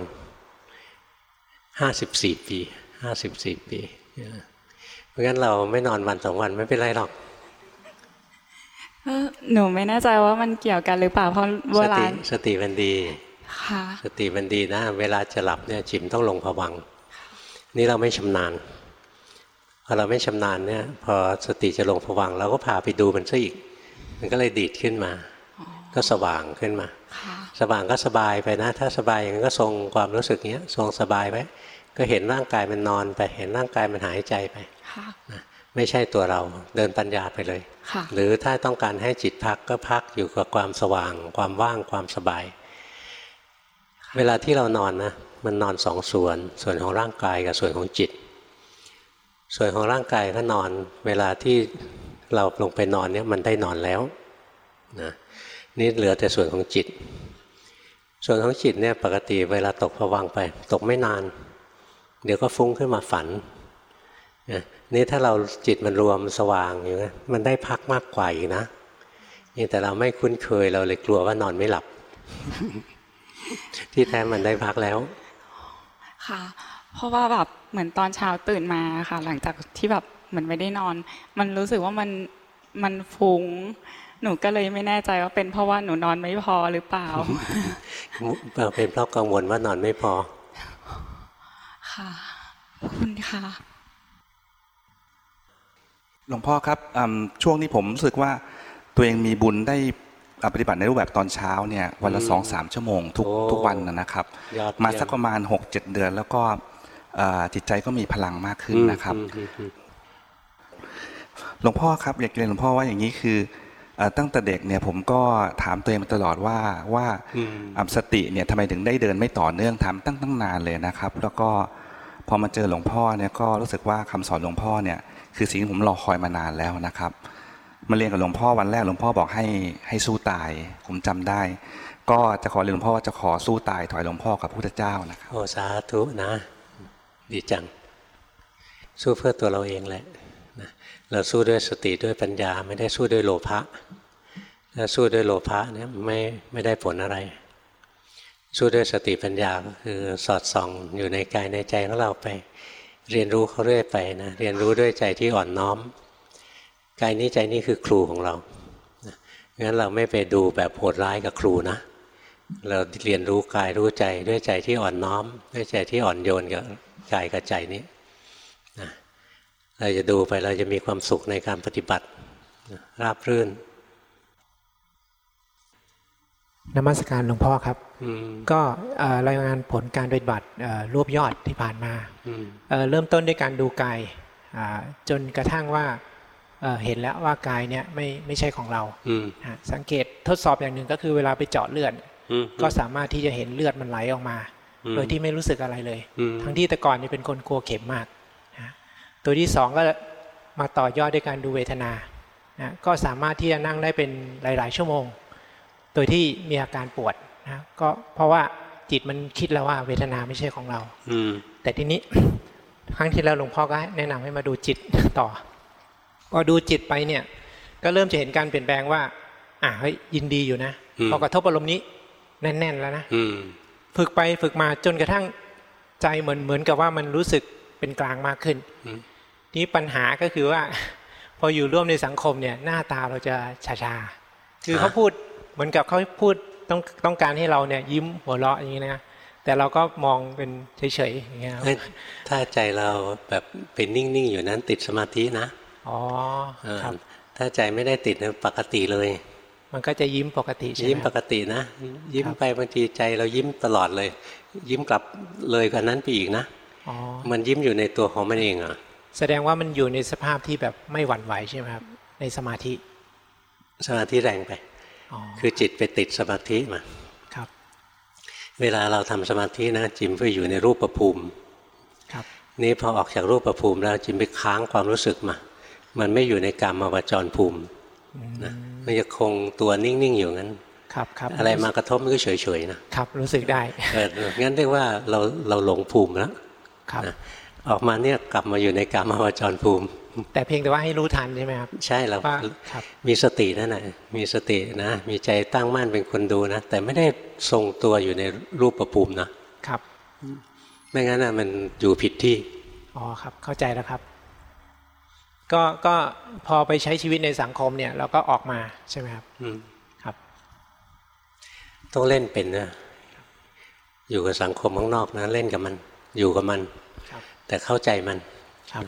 ห้าสิบสี่ปีห้าสิบสี่ปีเพราะงั้นเราไม่นอนวันสองวันไม่เป็นไรหรอกเอ่อหนูไม่แน่ใจว่ามันเกี่ยวกันหรือเปล่าเพราะเวสลาติสติมันดีค่ะสติมันดีนะ เวลาจะหลับเนี่ยจิมต้องลงผวังค์นี่เราไม่ชำนาญพอเราไม่ชำนาญเนี่ย พอสติจะลงผวังค์เราก็พาไปดูมันซะอีก มันก็เลยดีดขึ้นมา ก็สว่างขึ้นมาค่ะสว่างก็สบายไปนะ ถ้าสบายอย่างนั้นก็ทรงความรู้สึกเนี้ยทรงสบายไว้ก็เห็นร่างกายมันนอนไปเห็นร่างกายมันหายใจไปค่ะนะไม่ใช่ตัวเราเดินปัญญาไปเลยค่ะหรือถ้าต้องการให้จิตพักก็พักอยู่กับความสว่าง ความว่างความสบาย เวลาที่เรานอนนะมันนอนสองส่วน ส่วนของร่างกายกับส่วนของจิต ส่วนของร่างกายก็นอน เวลาที่ เราลงไปนอนเนี่ยมันได้นอนแล้วนะนี่เหลือแต่ส่วนของจิต ส่วนของจิตเนี่ยปกติเวลาตกผวังไป ตกไม่นาน เดี๋ยวก็ฟุ้งขึ้นมาฝันนะนี่ถ้าเราจิตมันรวมสว่างอยู่นะมันได้พักมากกว่าอีกนะนี่แต่เราไม่คุ้นเคยเราเลยกลัวว่านอนไม่หลับ ที่แท้มันได้พักแล้ว ค่ะ เพราะว่าแบบเหมือนตอนเช้าตื่นมาค่ะ หลังจากที่แบบ เหมือนไม่ได้นอน มันรู้สึกว่ามันมันฟุ้ง หนูก็เลยไม่แน่ใจว่าเป็นเพราะว่าหนูนอนไม่พอหรือเปล่าเป็นเพราะกังวลว่านอนไม่พอ ค่ะขอบคุณค่ะหลวงพ่อครับอืมช่วงนี้ผมรู้สึกว่าตัวเองมีบุญได้อ่าปฏิบัติในรูปแบบตอนเช้าเนี่ยวันละอืมสองสามชั่วโมงทุกโอ้ทุกวันนะนะครับยอดมาเยี่ยสักประมาณหกเจ็ดเดือน แล้วก็อ่าจิตใจก็มีพลังมากขึ้นนะครับอืมอืมอืม หลวงพ่อครับอยากเรียนหลวงพ่อว่าอย่างนี้คือเอ่อตั้งแต่เด็กเนี่ยผมก็ถามตัวเองมาตลอดว่าว่าอืมอ่าสติเนี่ยทำไมถึงได้เดินไม่ต่อเนื่องทำตั้งตั้งนานเลยนะครับ แล้วก็พอมาเจอหลวงพ่อเนี่ยก็รู้สึกว่าคำสอนหลวงพ่อเนี่ยคือสิ่งที่ผมรอคอยมานานแล้วนะครับมาเรียนกับหลวงพ่อวันแรกหลวงพ่อบอกให้ให้สู้ตาย ผมจำได้ ก็จะขอเรียนหลวงพ่อว่าจะขอสู้ตายถอยหลวงพ่อกับพระพุทธเจ้านะครับโอสาธุนะ ดีจัง สู้เพื่อตัวเราเองแหละนะ เราสู้ด้วยสติด้วยปัญญา ไม่ได้สู้ด้วยโลภะถ้าสู้ด้วยโลภะเนี่ยไม่ไม่ได้ผลอะไร สู้ด้วยสติปัญญาก็คือสอดส่องอยู่ในกายในใจของเราไป เรียนรู้เขาเรื่อยไปนะเรียนรู้ด้วยใจที่อ่อนน้อมกายนี้ใจนี้คือครูของเรางั้นเราไม่ไปดูแบบโหดร้ายกับครูนะ เราเรียนรู้กายรู้ใจด้วยใจที่อ่อนน้อม ด้วยใจที่อ่อนโยนกับกายกับใจนี้ เราจะดูไปเราจะมีความสุขในการปฏิบัตินะราบรื่นนมัสการหลวงพ่อครับอืมก็เอ่อรายงานผลการปฏิบัติเอ่อรวบยอดที่ผ่านมาอืมเอ่อเริ่มต้นด้วยการดูกายอ่าจนกระทั่งว่าเอ่อเห็นแล้วว่ากายเนี่ยไม่ไม่ใช่ของเราอืมฮะสังเกตทดสอบอย่างหนึ่งก็คือเวลาไปเจาะเลือดอืมก็สามารถที่จะเห็นเลือดมันไหลออกมาอืมโดยที่ไม่รู้สึกอะไรเลยอืมทั้งที่แต่ก่อนนี่เป็นคนกลัวเข็มมากฮะ ตัวที่สองก็มาต่อยอดด้วยการดูเวทนานะก็สามารถที่จะนั่งได้เป็นหลาย ๆ ชั่วโมง โดยที่มีอาการปวดนะก็เพราะว่าจิตมันคิดแล้วว่าเวทนาไม่ใช่ของเรา อืมแต่ทีนี้ครั้งที่แล้วหลวงพ่อก็แนะนำให้มาดูจิตต่อพอดูจิตไปเนี่ย ก็เริ่มจะเห็นการเปลี่ยนแปลงว่า อะเฮ้ยยินดีอยู่นะอืมพอกระทบอารมณ์นี้แน่นๆแล้วนะอืมฝึกไปฝึกมาจนกระทั่งใจเหมือนเหมือนกับว่ามันรู้สึกเป็นกลางมากขึ้นอืม นี่ปัญหาก็คือว่า พออยู่ร่วมในสังคมเนี่ย หน้าตาเราจะชาชาๆคือเขาพูดเหมือนกับเขาพูดต้องต้องการให้เราเนี่ยยิ้มหัวเราะอย่างนี้นะแต่เราก็มองเป็นเฉยๆอย่างเงี้ยครับเอ้ยถ้าใจเราแบบเป็นนิ่งๆอยู่นั้นติดสมาธินะอ๋อเออครับถ้าใจไม่ได้ติดนะปกติเลย มันก็จะยิ้มปกติใช่ไหมยิ้มคปรับกตินะ ยิ้มครับไปบางทีใจเรายิ้มตลอดเลย ยิ้มกลับเลยกว่านั้นไปอีกนะอ๋อมันยิ้มอยู่ในตัวของมันเองอะ แสดงว่ามันอยู่ในสภาพที่แบบไม่หวั่นไหวใช่ไหมครับ ในสมาธิ สมาธิแรงไปอ๋อคือจิตไปติดสมาธิมาครับ เวลาเราทำสมาธินะจิมไปอยู่ในรูปประภูมิครับ นี่พอออกจากรูปประภูมิแล้วจิมไปค้างความรู้สึกมา มันไม่อยู่ในกรรมวจรภูมินะมันจะคงตัวนิ่งๆอยู่งั้นครับครับอะไรมากระทบมันก็เฉยๆนะครับ รู้สึกได้เอองั้นเรียกว่าเราเราหลงภูมิแล้วครับนะ ออกมาเนี่ยกลับมาอยู่ในกรรมวจรภูมิ แต่เพียงแต่ว่าให้รู้ทันใช่ไหมครับ ใช่เราว่าครับมีสตินั่นแหละมีสตินะ มีใจตั้งมั่นเป็นคนดูนะ แต่ไม่ได้ทรงตัวอยู่ในรูปประภูมินะครับไม่งั้นนะมันอยู่ผิดที่อ๋อครับ เข้าใจแล้วครับ ก็ก็พอไปใช้ชีวิตในสังคมเนี่ย เราก็ออกมาใช่ไหมครับ อืมครับ ต้องเล่นเป็นนะอยู่กับสังคมข้างนอกนะเล่นกับมัน อยู่กับมันครับ แต่เข้าใจมันครับ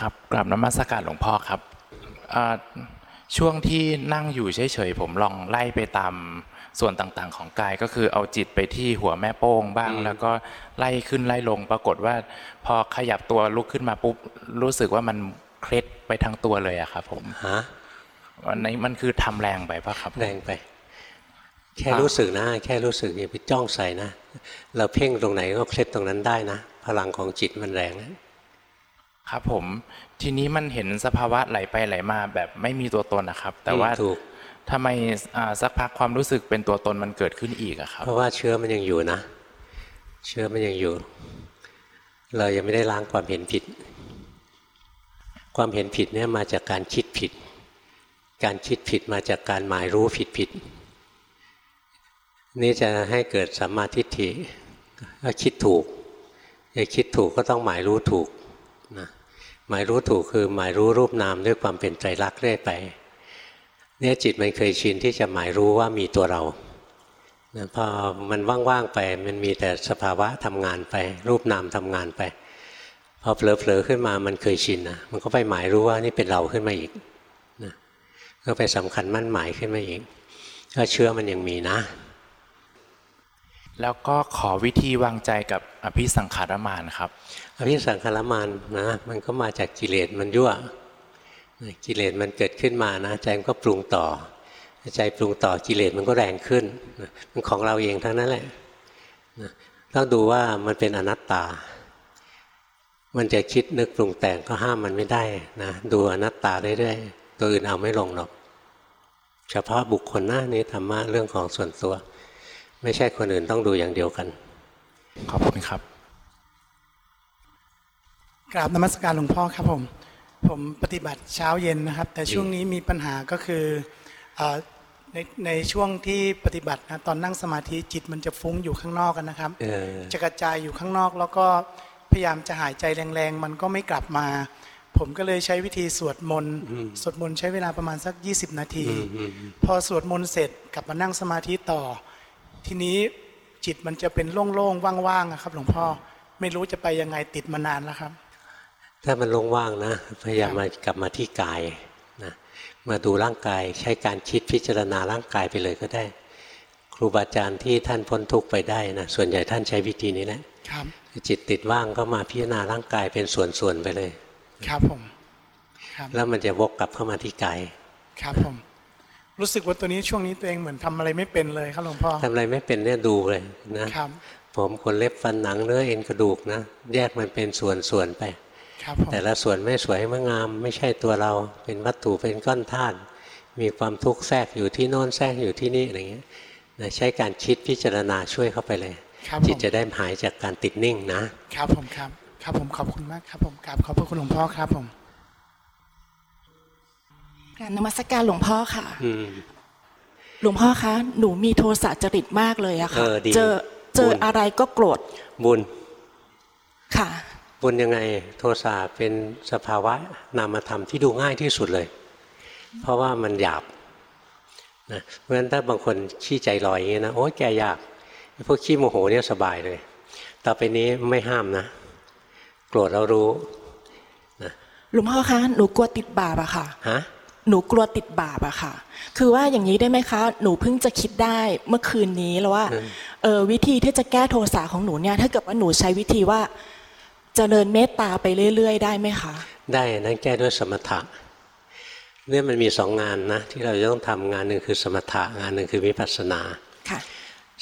ครับกลับนมัสการหลวงพ่อครับอ่าช่วงที่นั่งอยู่เฉยๆผมลองไล่ไปตามส่วนต่างๆ ของกายก็คือเอาจิตไปที่หัวแม่โป้งบ้างอืมแล้วก็ไล่ขึ้นไล่ลงปรากฏว่า พอขยับตัวลุกขึ้นมาปุ๊บรู้สึกว่ามันเคล็ดไปทั้งตัวเลยอะครับผมฮะวันนี้มันคือทำแรงไปปะครับ แรงไป แค่รู้สึกนะ แค่รู้สึกอย่าไปจ้องใส่นะ เราเพ่งตรงไหนก็เคล็ดตรงนั้นได้นะ พลังของจิตมันแรงนะครับผมทีนี้มันเห็นสภาวะไหลไปไหลมาแบบไม่มีตัวตนนะครับ แต่ว่าถูกทำไมอ่าสักพักความรู้สึกเป็นตัวตนมันเกิดขึ้นอีกอะครับ เพราะว่าเชื้อมันยังอยู่นะ เชื้อมันยังอยู่ เรายังไม่ได้ล้างความเห็นผิด ความเห็นผิดเนี่ยมาจากการคิดผิด การคิดผิดมาจากการหมายรู้ผิดผิด นี่จะให้เกิดสัมมาทิฏฐิก็คิดถูกจะคิดถูกก็ต้องหมายรู้ถูกนะหมายรู้ถูกคือหมายรู้รูปนามด้วยความเป็นไตรลักเรื่อยไป เนี่ยจิตมันเคยชินที่จะหมายรู้ว่ามีตัวเรานะพอมันว่างๆไปมันมีแต่สภาวะทำงานไป รูปนามทำงานไป พอเผลอๆขึ้นมามันเคยชินนะมันก็ไปหมายรู้ว่านี่เป็นเราขึ้นมาอีกนะก็ไปสำคัญมั่นหมายขึ้นมาอีกก็เชื่อมันยังมีนะ แล้วก็ขอวิธีวางใจกับอภิสังขารมานครับ อภิสังขารมานนะมันก็มาจากกิเลสมันยั่วกิเลสมันเกิดขึ้นมานะใจมันก็ปรุงต่อ ใจปรุงต่อกิเลสมันก็แรงขึ้นมันของเราเองทั้งนั้นแหละนะต้องดูว่ามันเป็นอนัตตา มันจะคิดนึกปรุงแต่งก็ห้ามมันไม่ได้นะดูอนัตตาเรื่อยๆตัวอื่นเอาไม่ลงหรอก เฉพาะบุคคลหน้านี้ธรรมะเรื่องของส่วนตัว ไม่ใช่คนอื่นต้องดูอย่างเดียวกัน ขอบคุณครับ กราบนมัสการหลวงพ่อครับผม ผมปฏิบัติเช้าเย็นนะครับ แต่ช่วงนี้มีปัญหาก็คือเอ่อในในช่วงที่ปฏิบัตินะตอนนั่งสมาธิจิตมันจะฟุ้งอยู่ข้างนอกกันนะครับเออจะกระจายอยู่ข้างนอก แล้วก็พยายามจะหายใจแรงๆ มันก็ไม่กลับมา ผมก็เลยใช้วิธีสวดมนต์สวดมนต์ใช้เวลาประมาณสัก 20 นาที พอสวดมนต์เสร็จกลับมานั่งสมาธิต่อ ทีนี้จิตมันจะเป็นโล่งๆว่างๆอะครับหลวงพ่อไม่รู้จะไปยังไงติดมานานแล้วครับ ถ้ามันลงว่างนะพยายามมากลับมาที่กายนะมาดูร่างกายใช้การคิดพิจารณาร่างกายไปเลยก็ได้ ครูบาอาจารย์ที่ท่านพ้นทุกข์ไปได้นะส่วนใหญ่ท่านใช้วิธีนี้แหละครับจิตติดว่างก็มาพิจารณาร่างกายเป็นส่วนๆไปเลย ครับผมครับแล้วมันจะวกกลับเข้ามาที่กายครับผม รู้สึกว่าตัวนี้ช่วงนี้ตัวเองเหมือนทำอะไรไม่เป็นเลยครับหลวงพ่อทำอะไรไม่เป็นเนี่ยดูเลยนะครับผมขนเล็บฟันหนังเนื้อเอ็นกระดูกนะ แยกมันเป็นส่วนๆไปครับผมแต่ละส่วนไม่สวยไม่งาม ไม่ใช่ตัวเราเป็นวัตถุเป็นก้อนธาตุมีความทุกข์แทรกอยู่ที่โน้นแทรกอยู่ที่นี่อะไรเงี้ยนะใช้การคิดพิจารณาช่วยเข้าไปเลยครับจิตผมจะได้หายจากการติดนิ่งนะครับผมครับ ครับผมขอบคุณมากครับผมกราบขอบพระคุณหลวงพ่อครับผม การนมัสการหลวงพ่อค่ะอืมหลวงพ่อคะหนูมีโทสะจริตมากเลยอะค่ะเออดีเจอเจอบุญอะไรก็โกรธบุญค่ะ บุญยังไงโทสะเป็นสภาวะนามธรรมที่ดูง่ายที่สุดเลย เพราะว่ามันหยาบนะเพราะฉะนั้นถ้าบางคนขี้ใจลอยอย่างนี้นะโอ้ยแกยากพวกขี้โมโหเนี่ยสบายเลย ต่อไปนี้ไม่ห้ามนะ โกรธเรารู้หลวงพ่อคะหนูกลัวติดบาปอะค่ะฮะ หนูกลัวติดบาปอะค่ะ คือว่าอย่างนี้ได้ไหมคะ หนูเพิ่งจะคิดได้เมื่อคืนนี้แล้วว่าอืมเออวิธีที่จะแก้โทสะของหนูเนี่ย ถ้าเกิดว่าหนูใช้วิธีว่าเจริญเมตตาไปเรื่อย ๆ ได้ไหมคะ ได้นั่นแก้ด้วยสมถะเนี่ยมันมีสองงานนะที่เราจะต้องทำงานหนึ่งคือสมถะงานหนึ่งคือวิปัสสนาค่ะ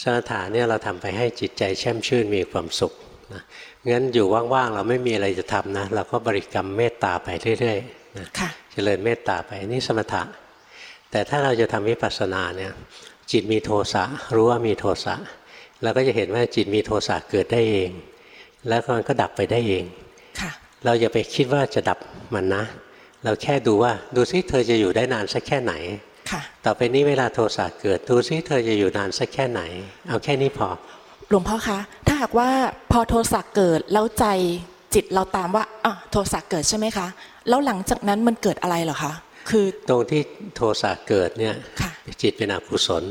สมถะเนี่ยเราทำไปให้จิตใจแช่มชื่นมีความสุขนะงั้นอยู่ว่างๆเราไม่มีอะไรจะทำนะเราก็บริกรรมเมตตาไปเรื่อยๆนะค่ะ เจริญเมตตาไปนี่สมถะ แต่ถ้าเราจะทำวิปัสสนาเนี่ยจิตมีโทสะรู้ว่ามีโทสะเราก็จะเห็นว่าจิตมีโทสะเกิดได้เอง แล้วมันก็ดับไปได้เองค่ะเราอย่าไปคิดว่าจะดับมันนะ เราแค่ดูว่าดูซิเธอจะอยู่ได้นานสักแค่ไหนค่ะต่อไปนี้เวลาโทสะเกิดดูซิเธอจะอยู่นานสักแค่ไหน เอาแค่นี้พอ หลวงพ่อคะ ถ้าหากว่าพอโทสะเกิดแล้วใจจิตเราตามว่าอะโทสะเกิดใช่ไหมคะ แล้วหลังจากนั้นมันเกิดอะไรเหรอคะคือตรงที่โทสะเกิดเนี่ยค่ะจิตเป็นอกุศล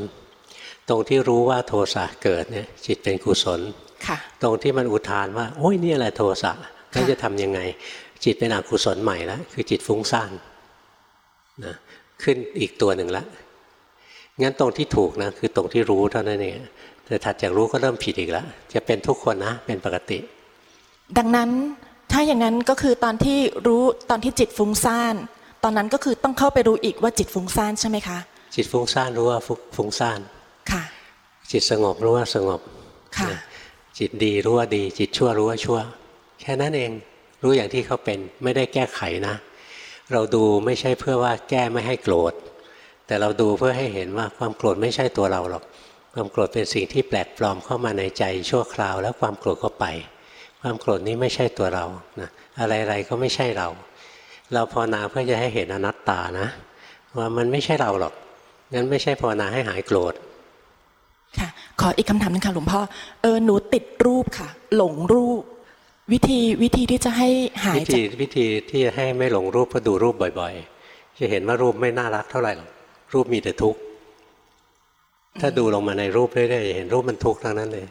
ตรงที่รู้ว่าโทสะเกิดเนี่ยจิตเป็นกุศลค่ะตรงที่มันอุทานว่า โอ้ยนี่แหละโทสะแล้วจะทำยังไง จิตเป็นอกุศลใหม่แล้วคือจิตฟุ้งซ่านนะขึ้นอีกตัวหนึ่งละงั้นตรงที่ถูกนะคือตรงที่รู้เท่านั้นเองแต่ถัดจากรู้ก็เริ่มผิดอีกแล้วจะเป็นทุกคนนะเป็นปกติ ดังนั้น ถ้าอย่างนั้นก็คือตอนที่รู้ตอนที่จิตฟุ้งซ่าน ตอนนั้นก็คือต้องเข้าไปรู้อีกว่าจิตฟุ้งซ่านใช่ไหมคะ จิตฟุ้งซ่านรู้ว่าฟุ้งฟุ้งซ่านค่ะ จิตสงบรู้ว่าสงบค่ะนะจิตดีรู้ว่าดี จิตชั่วรู้ว่าชั่ว แค่นั้นเองรู้อย่างที่เขาเป็นไม่ได้แก้ไขนะ เราดูไม่ใช่เพื่อว่าแก้ไม่ให้โกรธ แต่เราดูเพื่อให้เห็นว่าความโกรธไม่ใช่ตัวเราหรอกความโกรธเป็นสิ่งที่แปลกปลอมเข้ามาในใจชั่วคราว แล้วความโกรธก็ไป ความโกรธนี้ไม่ใช่ตัวเรานะอะไรๆก็ไม่ใช่เรา เราภาวนาเพื่อจะให้เห็นอนัตตานะ ว่ามันไม่ใช่เราหรอกงั้นไม่ใช่ภาวนาให้หายโกรธค่ะ ขออีกคำถามหนึงค่ะหลวงพ่อเออหนูติดรูปค่ะ หลงรูป วิธีวิธีที่จะให้หายวิจาธีกวิธีที่จะให้ไม่หลงรูปก็ดูรูปบ่อย ๆ จะเห็นว่ารูปไม่น่ารักเท่าไหร่หรอกรูปมีแต่ทุกข์ถ้าดูลงมาในรูปเรื่อยๆจะเห็นรูปมันทุกข์ทั้งนั้นเลย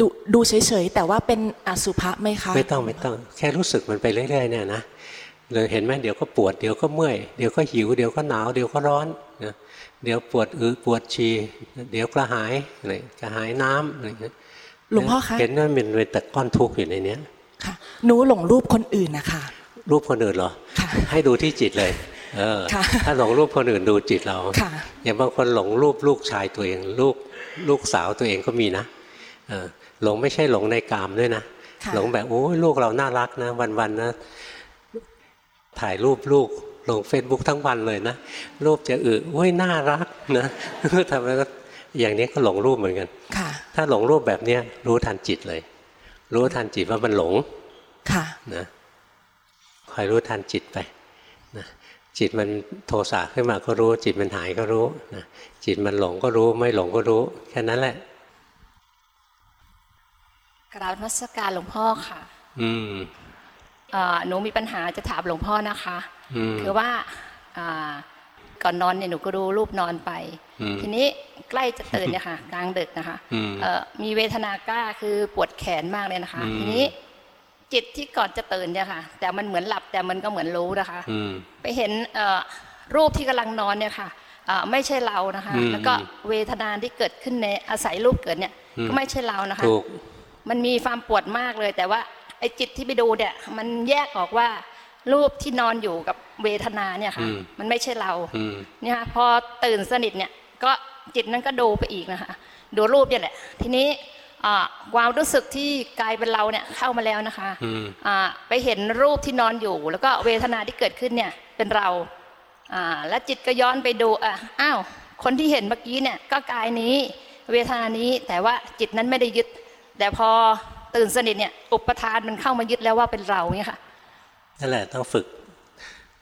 ดูดูเฉยๆแต่ว่าเป็นอสุภะไหมคะไม่ต้องไม่ต้อง แค่รู้สึกมันไปเรื่อยๆเนี่ยนะเลยเห็นไหมเดี๋ยวก็ปวดเดี๋ยวก็เมื่อยเดี๋ยวก็หิวเดี๋ยวก็หนาวเดี๋ยวก็ร้อนนะเดี๋ยวปวดอือปวดฉี่เดี๋ยวกระหายอะไรกระหายน้ำอะไรอย่างเงี้ยหลวงพ่อคะเห็นว่ามันเป็นแต่ก้อนทุกข์อยู่ในเนี้ยค่ะหนูหลงรูปคนอื่นนะคะรูปคนอื่นเหรอค่ะให้ดูที่จิตเลยเออค่ะถ้าหลงรูปคนอื่นดูจิตเราค่ะอย่างบางคนหลงรูปลูกชายตัวเองลูกลูกสาวตัวเองก็มีนะเออ หลงไม่ใช่หลงในกามด้วยนะค่ะหลงแบบโอ้ยลูกเราน่ารักนะ วันๆนะ ถ่ายรูปลูกลงเฟซบุ๊กทั้งวันเลยนะ รูปจะอึโอ้ยน่ารักนะทำแล้วก็อย่างนี้ก็หลงรูปเหมือนกันค่ะ ถ้าหลงรูปแบบเนี้ยรู้ทันจิตเลย รู้ทันจิตว่ามันหลงค่ะนะคอยรู้ทันจิตไปนะจิตมันโทสะขึ้นมาก็รู้ จิตมันหายก็รู้นะจิตมันหลงก็รู้ ไม่หลงก็รู้ แค่นั้นแหละ กราบนมัสการหลวงพ่อค่ะ อืมเอ่อหนูมีปัญหาจะถามหลวงพ่อนะคะอืมคือว่าอ่าก่อนนอนเนี่ยหนูก็ดูรูปนอนไปอืมทีนี้ใกล้จะตื่นเนี่ยค่ะกลางดึกนะคะอืมเอ่อมีเวทนากล้าคือปวดแขนมากเลยนะคะอืมทีนี้จิตที่ก่อนจะตื่นเนี่ยค่ะ แต่มันเหมือนหลับแต่มันก็เหมือนรู้นะคะอืมไปเห็นเอ่อรูปที่กำลังนอนเนี่ยค่ะเอ่อไม่ใช่เรานะคะอืมแล้วก็เวทนาที่เกิดขึ้นในอาศัยรูปเกิดเนี่ยอืมก็ไม่ใช่เรานะคะถูก มันมีความปวดมากเลย แต่ว่าไอ้จิตที่ไปดูเนี่ยมันแยกออกว่ารูปที่นอนอยู่กับเวทนาเนี่ยค่ะอืมมันไม่ใช่เราอืมเนี่ยค่ะพอตื่นสนิทเนี่ย ก็จิตนั้นก็ดูไปอีกนะคะ ดูรูปเนี่ยแหละ ทีนี้อ่าความรู้สึกที่กลายเป็นเราเนี่ยเข้ามาแล้วนะคะอืมอ่าไปเห็นรูปที่นอนอยู่ แล้วก็เวทนาที่เกิดขึ้นเนี่ยเป็นเราอ่าแล้วจิตก็ย้อนไปดูอะอ้าวคนที่เห็นเมื่อกี้เนี่ยก็กายนี้ เวทนานี้แต่ว่าจิตนั้นไม่ได้ยึด แต่พอตื่นสนิทเนี่ยอุปทานมันเข้ามายึดแล้วว่าเป็นเราเนี่ยค่ะนั่นแหละต้องฝึก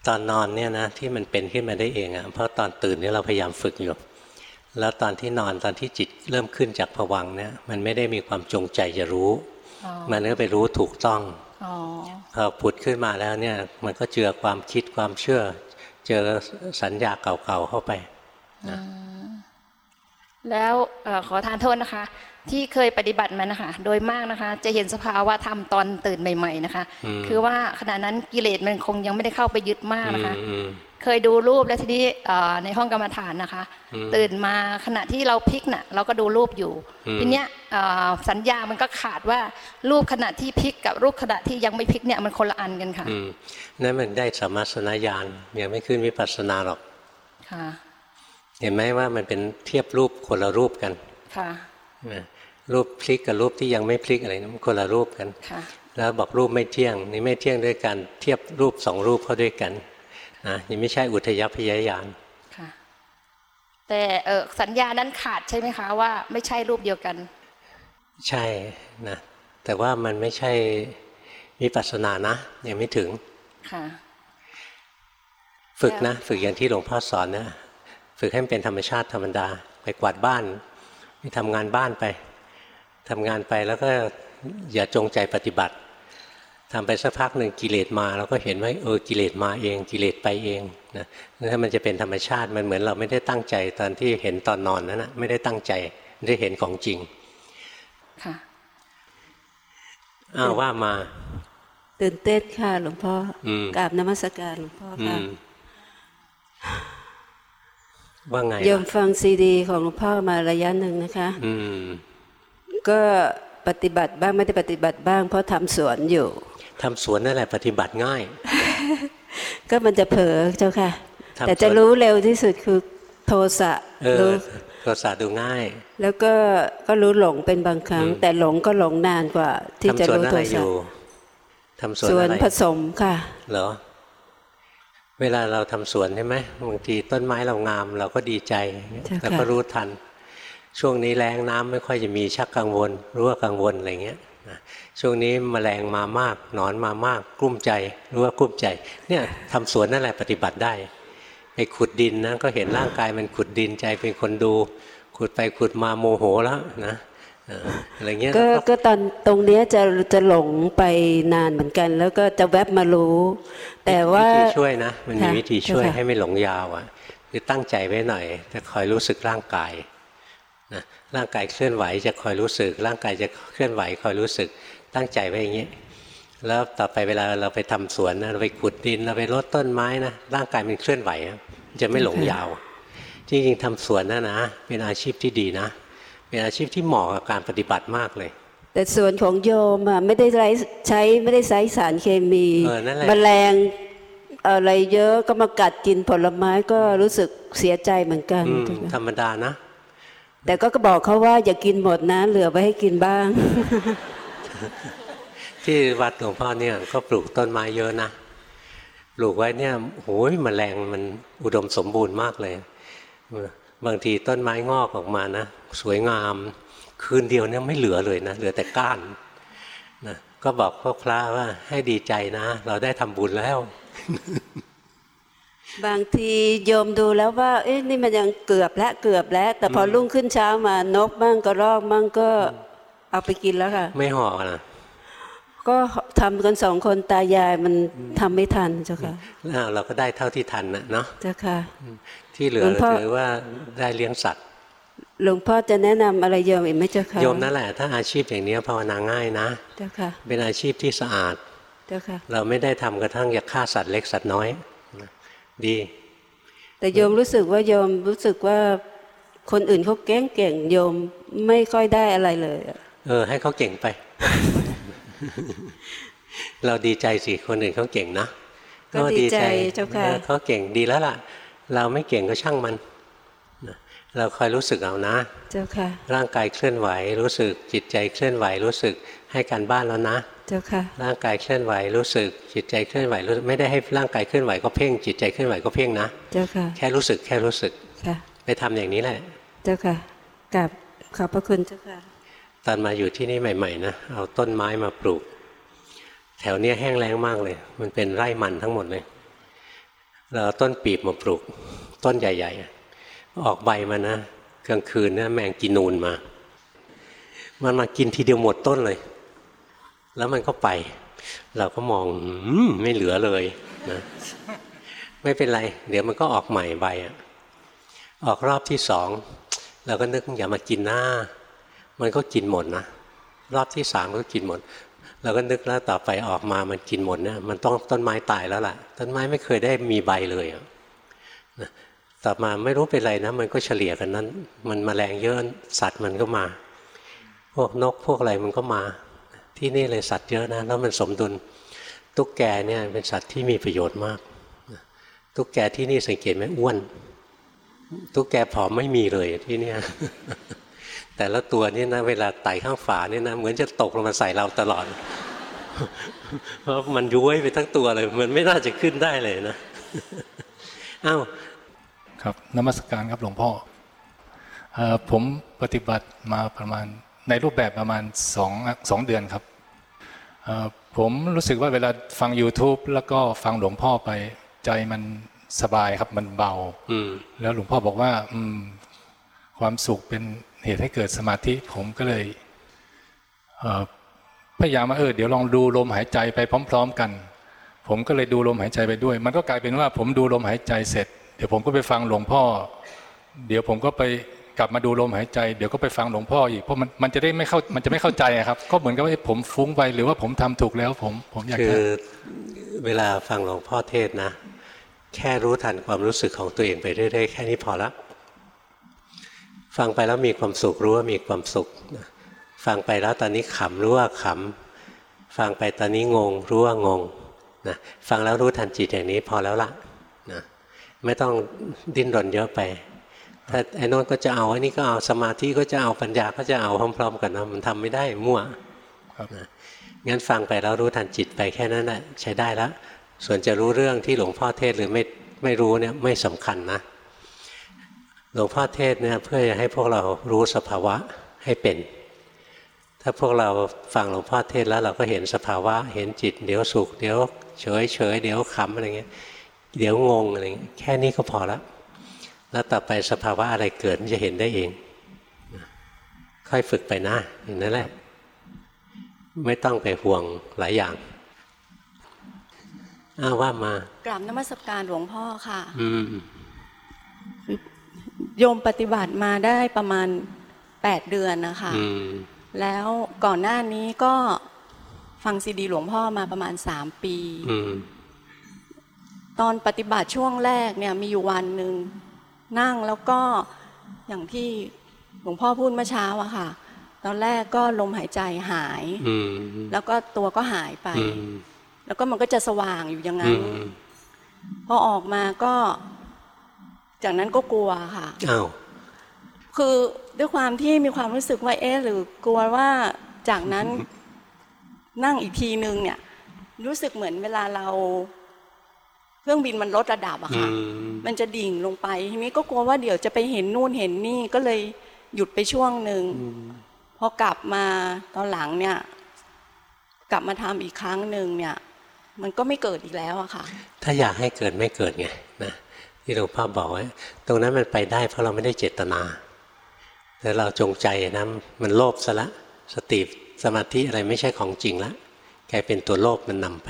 ตอนนอนเนี่ยนะที่มันเป็นขึ้นมาได้เองอะ่ะเพราะตอนตื่นเนี่ยเราพยายามฝึกอยู่ แล้วตอนที่นอนตอนที่จิตเริ่มขึ้นจากผวังค์เนี่ยมันไม่ได้มีความจงใจจะรู้อ๋อมันก็ไปรู้ถูกต้องอ๋อพอผุดขึ้นมาแล้วเนี่ยมันก็เจือความคิดความเชื่อ เจอสัญญาเก่าๆเข้าไป แล้วเอ่อขอทานโทษนะคะ ที่เคยปฏิบัติมานะคะ โดยมากนะคะ จะเห็นสภาวะธรรมตอนตื่นใหม่ ๆ นะคะอืมคือว่าขณะนั้นกิเลสมันคงยังไม่ได้เข้าไปยึดมากนะคะอืมเคยดูรูปแล้วทีนี้เอ่อในห้องกรรมฐานนะคะอืมตื่นมาขณะที่เราพลิกน่ะ เราก็ดูรูปอยู่อืมทีเนี้ยเอ่อสัญญามันก็ขาดว่ารูปขณะที่พลิกกับรูปขณะที่ยังไม่พลิกเนี่ยมันคนละอันกันค่ะอืมนั่นมันได้สมัสนญาณยังไม่ขึ้นวิปัสสนาหรอกค่ะ เห็นไหมว่ามันเป็นเทียบรูปคนละรูปกันค่ะนะรูปพลิกกับรูปที่ยังไม่พลิกอะไรนะมันคนละรูปกันค่ะแล้วบอกรูปไม่เที่ยง นี่ไม่เที่ยงด้วยการเทียบรูปสองรูปเข้าด้วยกันนะนี่ไม่ใช่อุทยพยายานค่ะแต่เออสัญญานั้นขาดใช่ไหมคะว่าไม่ใช่รูปเดียวกัน ใช่นะแต่ว่ามันไม่ใช่วิปัสสนานะยังไม่ถึงค่ะฝึกนะ ฝึกอย่างที่หลวงพ่อสอนนะ ฝึกให้มันเป็นธรรมชาติธรรมดา ไปกวาดบ้านไปทำงานบ้านไปทำงานไปแล้วก็อย่าจงใจปฏิบัติทำไปสักพักหนึ่งกิเลสมาเราก็เห็นว่าเออกิเลสมาเองกิเลสไปเองนะถ้ามันจะเป็นธรรมชาติมันเหมือนเราไม่ได้ตั้งใจตอนที่เห็นตอนนอนนั้นนะไม่ได้ตั้งใจได้เห็นของจริงค่ะอ้าวว่ามา ตื่นเต้นค่ะหลวงพ่ออมกราบนมัสการหลวงพ่ออืค่ะม ว่าไงโยล่ะมฟังซีดี ของหลวงพ่อมาระยะหนึ่งนะคะ อืมก็ปฏิบัติบ้างไม่ได้ปฏิบัติบ้าง เพราะทำสวนอยู่ทำสวนนั่นแหละปฏิบัติง่าย ก็มันจะเผลอเจ้าค่ะทำแต่จะสวนรู้เร็วที่สุดคือโทสะเออรู้โทสะดูง่าย แล้วก็ก็รู้หลงเป็นบางครั้งอืมแต่หลงก็หลงนานกว่า ที่จะทำสวนรู้อะโทไรอสะยู่ทำสวนสวนอะไรผสมค่ะ เหรอ เวลาเราทำสวนใช่ไหมบางทีต้นไม้เรางาม เราก็ดีใจใช่ค่ะแล้วก็รู้ทัน ช่วงนี้แรงน้ำไม่ค่อยจะมีชักกังวล รู้ว่ากังวลอะไรเงี้ยนะช่วงนี้แมลงมามาก หนอนมามาก กลุ้มใจรู้ว่ากลุ้มใจ เนี่ยทำสวนนั่นแหละปฏิบัติได้ไปขุดดินนะก็เห็นร่างกายมันขุดดินใจเป็นคนดู ขุดไปขุดมาโมโหแล้วนะเอออะไรเงี้ยก็แล้วก็ก็ตอนตรงเนี้ยจะจะหลงไปนานเหมือนกัน แล้วก็จะแวบมารู้ แต่ว่าวิธีช่วยนะมันมีค่ะวิธีช่วยเจ้าค่ะให้ไม่หลงยาวอะคือตั้งใจไว้หน่อยแต่คอยรู้สึกร่างกายนะร่างกายเคลื่อนไหวจะคอยรู้สึก ร่างกายจะเคลื่อนไหวคอยรู้สึก ตั้งใจไว้อย่างนี้แล้วต่อไปเวลาเราไปทำสวนนะเราไปขุดดินเราไปรดต้นไม้นะร่างกายมันเคลื่อนไหวอะมันจะไม่หลงยาว จริงๆทำสวนนะนะ เป็นอาชีพที่ดีนะ เป็นอาชีพที่เหมาะกับการปฏิบัติมากเลย แต่ส่วนของโยมอะไม่ได้ใช้ใช้ไม่ได้ใช้สารเคมีเออนั่นแหละแมลงอะไรเยอะก็มากัดกินผลไม้ก็รู้สึกเสียใจเหมือนกันอืมธรรมดานะ แต่ก็บอกเขาว่าอย่ากินหมดนะ เหลือไว้ให้กินบ้าง ที่วัดหลวงพ่อเนี่ยก็ปลูกต้นไม้เยอะนะปลูกไว้เนี่ยโหยแมลงมันอุดมสมบูรณ์มากเลย บางทีต้นไม้งอกออกมานะ สวยงาม คืนเดียวเนี่ยไม่เหลือเลยนะ เหลือแต่ก้านนะก็บอกพวกพระว่าให้ดีใจนะ เราได้ทำบุญแล้ว บางทีโยมดูแล้วว่า เอ๊ะนี่มันยังเกือบและเกือบแล้ว แต่พอรุ่งขึ้นเช้ามานกบ้างกระรอกบ้างก็เอาไปกินแล้วค่ะ ไม่ห่อนะก็ทำกันสองคนตายายมันทำไม่ทันเจ้าค่ะอ้าวเราก็ได้เท่าที่ทันนะเนาะเจ้าค่ะ ที่เหลือหลวงพ่อถือว่าได้เลี้ยงสัตว์ หลวงพ่อจะแนะนำอะไรโยมอีกไหมเจ้าค่ะโยมนั่นแหละ ถ้าอาชีพอย่างนี้ภาวนาง่ายนะเจ้าค่ะเป็นอาชีพที่สะอาดเจ้าค่ะเราไม่ได้ทำกระทั่งอยากฆ่าสัตว์เล็กสัตว์น้อยดี แต่โยมรู้สึกว่าโยมรู้สึกว่าคนอื่นเขาเก่งเก่งๆโยมไม่ค่อยได้อะไรเลยอะเออ ให้เขาเก่งไป เราดีใจสิคนอื่นเขาเก่งนะก็ดีใจเจ้าค่ะออเขาเก่งดีแล้วล่ะ เราไม่เก่งก็ช่างมันนะเราคอยรู้สึกเอานะ เจ้าค่ะ ร่างกายเคลื่อนไหวรู้สึก จิตใจเคลื่อนไหวรู้สึกให้การบ้านแล้วนะ เจ้าค่ะ ร่างกายเคลื่อนไหวรู้สึก จิตใจเคลื่อนไหวรู้ไม่ได้ให้ร่างกายเคลื่อนไหวก็เพ่ง จิตใจเคลื่อนไหวก็เพ่งนะ เจ้าค่ะ แค่รู้สึกแค่รู้สึก ค่ะ ไปทำอย่างนี้แหละ เจ้าค่ะกราบขอบพระคุณเจ้าค่ะ ตอนมาอยู่ที่นี่ใหม่ ๆ นะ เอาต้นไม้มาปลูก แถวเนี้ยแห้งแล้งมากเลย มันเป็นไร่มันทั้งหมดเลย เราต้นปีบมาปลูก ต้นใหญ่ ๆ ออกใบมานะกลางคืนนะแมงกินนูนมา มันมากินทีเดียวหมดต้นเลย แล้วมันก็ไป เราก็มองอมไม่เหลือเลยนะไม่เป็นไร เดี๋ยวมันก็ออกใหม่ใบอะออกรอบที่สองเราก็นึกอย่ามากินหน้า มันก็กินหมดนะรอบที่สามก็กินหมด เราก็นึกแล้วต่อไปออกมามันกินหมดเนี่ยมันต้องต้นไม้ตายแล้วล่ะ ต้นไม้ไม่เคยได้มีใบเลยต่อมาไม่รู้เป็นไรนะ มันก็เฉลี่ยกันนั้น มันมแมลงเยอะสัตว์มันก็มา พวกนกพวกอะไรมันก็มา ที่นี่เลยสัตว์เยอะนะแล้วมันสมดุลตุ๊กแกเนี่ยเป็นสัตว์ที่มีประโยชน์มากตุ๊กแกที่นี่สังเกตไหมอ้วนตุ๊กแกผอมไม่มีเลยที่เนี่ย แต่ละตัวนี่นะเวลาไต่ข้างฝาเนี่ยนะเหมือนจะตกลงมาใส่เราตลอด เพราะมันย้วยไปทั้งตัวเลย มันไม่น่าจะขึ้นได้เลยนะอ้าวครับนมัสการครับหลวงพ่อเออผมปฏิบัติมาประมาณในรูปแบบประมาณสองสองเดือนครับเอ่อผมรู้สึกว่าเวลาฟัง YouTube แล้วก็ฟังหลวงพ่อไปใจมันสบายครับมันเบาอืมแล้วหลวงพ่อบอกว่าอืมความสุขเป็น เหตุให้เกิดสมาธิผมก็เลยเพยายามว่าเออเดี๋ยวลองดูลมหายใจไปพร้อม ๆ กัน ผมก็เลยดูลมหายใจไปด้วย มันก็กลายเป็นว่าผมดูลมหายใจเสร็จ เดี๋ยวผมก็ไปฟังหลวงพ่อ เดี๋ยวผมก็ไปกลับมาดูลมหายใจ เดี๋ยวก็ไปฟังหลวงพ่ออีกเพราะมันมันจะได้ไม่เข้ามันจะไม่เข้าใจครับ ก็เหมือนกับว่าผมฟุ้งไปหรือว่าผมทำถูกแล้วผมผมอยากคืจะอเวลาฟังหลวงพ่อเทศน์นะ แค่รู้ทันความรู้สึกของตัวเองไปเรื่อยๆแค่นี้พอละ ฟังไปแล้วมีความสุขรู้ว่ามีความสุขนะฟังไปแล้วตอนนี้ขำรู้ว่าขำฟังไปตอนนี้งงรู้ว่างงนะฟังแล้วรู้ทันจิตอย่างนี้พอแล้วละนะไม่ต้องดิ้นรนเยอะไป ถ้าไอ้โน้นก็จะเอาไอ้นี่ก็เอาสมาธิก็จะเอาปัญญาก็จะเอาพร้อม ๆ กันนะมันทำไม่ได้มั่วครับนะงั้นฟังไปแล้วรู้ทันจิตไปแค่นั้นแหละใช้ได้แล้วส่วนจะรู้เรื่องที่หลวงพ่อเทศน์หรือไม่ไม่รู้เนี่ยไม่สำคัญนะ หลวงพ่อเทศน์เนี่ยเพื่อจะให้พวกเรารู้สภาวะให้เป็น ถ้าพวกเราฟังหลวงพ่อเทศน์แล้วเราก็เห็นสภาวะ เห็นจิต เดี๋ยวสุข เดี๋ยวเฉยเฉยเดี๋ยวขำอะไรเงี้ย เดี๋ยวงงอะไรเงี้ยแค่นี้ก็พอแล้วแล้วต่อไปสภาวะอะไรเกิดมันจะเห็นได้เอง ค่อยฝึกไปนะอย่างนั้นแหละ ไม่ต้องไปห่วงหลายอย่างอ้าวว่ามากราบนมัสการหลวงพ่อค่ะ อืม โยมปฏิบัติมาได้ประมาณแปดเดือนนะคะอืมแล้วก่อนหน้านี้ก็ฟังซีดีหลวงพ่อมาประมาณสามปีอืมตอนปฏิบัติช่วงแรกเนี่ยมีอยู่วันหนึ่งนั่งแล้วก็อย่างที่หลวงพ่อพูดเมื่อเช้าอะค่ะ ตอนแรกก็ลมหายใจหายอืมแล้วก็ตัวก็หายไปอืมแล้วก็มันก็จะสว่างอยู่อย่างอืนั้นมพอออกมาก็ จากนั้นก็กลัวค่ะอ้าวคือด้วยความที่มีความรู้สึกว่าเอ๊ะหรือกลัวว่าจากนั้นนั่งอีกทีนึงเนี่ย รู้สึกเหมือนเวลาเรา เครื่องบินมันลดระดับอะอืค่ะมมันจะดิ่งลงไปทีนี้ก็กลัวว่าเดี๋ยวจะไปเห็นนู่นเห็นนี่ก็เลยหยุดไปช่วงหนึ่งพอกลับมาตอนหลังเนี่ย กลับมาทำอีกครั้งหนึ่งเนี่ย มันก็ไม่เกิดอีกแล้วอะค่ะ ถ้าอยากให้เกิดไม่เกิดไงนะ ที่หลวงพ่อบอกไว้ตรงนั้นมันไปได้เพราะเราไม่ได้เจตนา แต่เราจงใจนะมันโลภซะละ สติสมาธิอะไรไม่ใช่ของจริงละกลายเป็นตัวโลภมันนำไป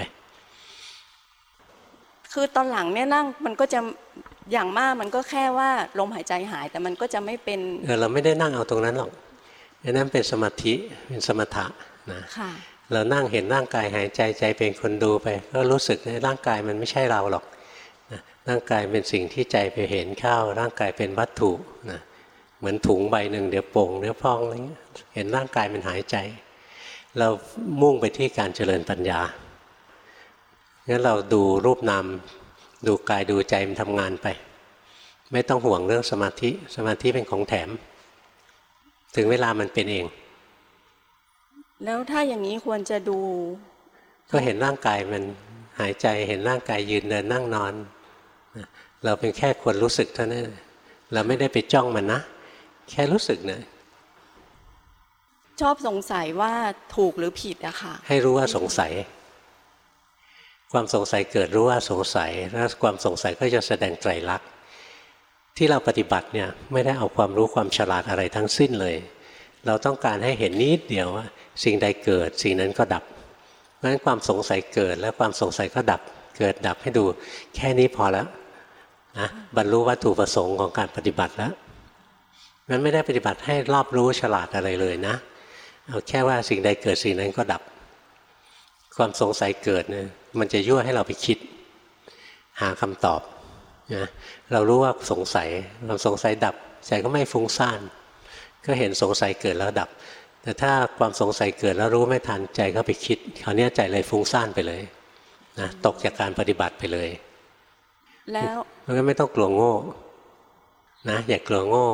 คือตอนหลังเนี่ยนั่งมันก็จะอย่างมากมันก็แค่ว่าลมหายใจหายแต่มันก็จะไม่เป็นเออเราไม่ได้นั่งเอาตรงนั้นหรอกอันนั้นเป็นสมาธิเป็นสมถะนะค่ะเรานั่งเห็นร่างกายหายใจใจเป็นคนดูไป ก็รู้สึกในร่างกายมันไม่ใช่เราหรอกนะ ร่างกายเป็นสิ่งที่ใจไปเห็นเข้า ร่างกายเป็นวัตถุนะเหมือนถุงใบหนึ่งเดี๋ยวโป่งเดี๋ยวพองอะไรเงี้ยเห็นร่างกายมันหายใจ เรามุ่งไปที่การเจริญปัญญางั้นเราดูรูปนามดูกายดูใจมันทำงานไป ไม่ต้องห่วงเรื่องสมาธิสมาธิเป็นของแถม ถึงเวลามันเป็นเอง แล้วถ้าอย่างนี้ควรจะดู ก็เห็นร่างกายมันหายใจเห็นร่างกายยืนเดินนั่งนอน เราเป็นแค่คนรู้สึกเท่านั้นเราไม่ได้ไปจ้องมันนะ แค่รู้สึกนะชอบสงสัยว่าถูกหรือผิดอะค่ะ ให้รู้ว่าสงสัย ความสงสัยเกิดรู้ว่าสงสัย แล้วความสงสัยก็จะแสดงไตรลักษณ์ที่เราปฏิบัติเนี่ยไม่ได้เอาความรู้ความฉลาดอะไรทั้งสิ้นเลย เราต้องการให้เห็นนิดเดียวว่า สิ่งใดเกิด สิ่งนั้นก็ดับเพราะฉะนั้นความสงสัยเกิดและความสงสัยก็ดับ เกิดดับให้ดู แค่นี้พอแล้วนะบรรลุวัตถุประสงค์ของการปฏิบัติแล้วมันไม่ได้ปฏิบัติให้รอบรู้ฉลาดอะไรเลยนะเอาแค่ว่าสิ่งใดเกิดสิ่งนั้นก็ดับ ความสงสัยเกิดเนี่ยมันจะยั่วให้เราไปคิด หาคำตอบนะเรารู้ว่าสงสัยความสงสัยดับใจก็ไม่ฟุ้งซ่าน ก็เห็นสงสัยเกิดแล้วดับ แต่ถ้าความสงสัยเกิดแล้วรู้ไม่ทันใจก็ไปคิดคราวนี้ใจเลยฟุ้งซ่านไปเลย นะตกจากการปฏิบัติไปเลย แล้วมันก็ไม่ต้องกลัวโง่นะอย่ากลัวโง่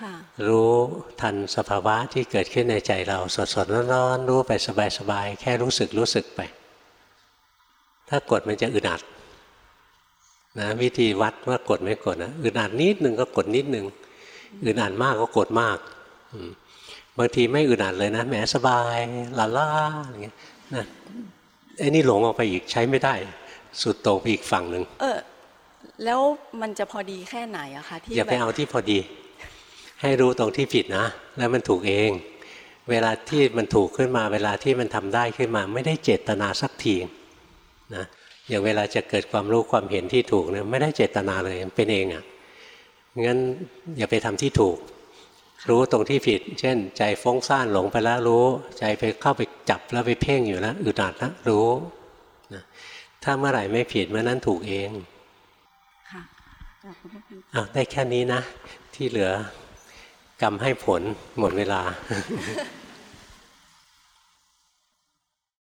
ค่ะรู้ทันสภาวะที่เกิดขึ้นในใจเราสดสดๆร้อนๆรู้ไปสบายๆแค่รู้สึกรู้สึกไป ถ้ากดมันจะอึดอัดนะวิธีวัดว่ากดไม่กดนะอึดอัดนิดหนึ่งก็กดนิดหนึ่งอึดอัดมากก็กดมากอืมบางทีไม่อึดอัดเลยนะแหมสบายลาล่าอย่างเงี้ยนะ ไอ้นี่หลงออกไปอีกใช้ไม่ได้ สุดโต่งไปอีกฝั่งหนึ่งเออ แล้วมันจะพอดีแค่ไหนอะคะที่อย่าไปแบบเอาที่พอดี ให้รู้ตรงที่ผิดนะ แล้วมันถูกเอง เวลาที่มันถูกขึ้นมา เวลาที่มันทำได้ขึ้นมา ไม่ได้เจตนาสักทีนะอย่างเวลาจะเกิดความรู้ความเห็นที่ถูกเนี่ยไม่ได้เจตนาเลยมันเป็นเองอะ่ะงั้นอย่าไปทำที่ถูก รู้ตรงที่ผิด เช่น ใจฟุ้งซ่านหลงไปแล้วรู้ ใจไปเข้าไปจับแล้วไปเพ่งอยู่แล้วอึดอัดแล้วรู้นะถ้าเมื่อไหร่ไม่ผิดเมื่อนั้นถูกเองค่ะอะได้แค่นี้นะ ที่เหลือกรรมให้ผลหมดเวลา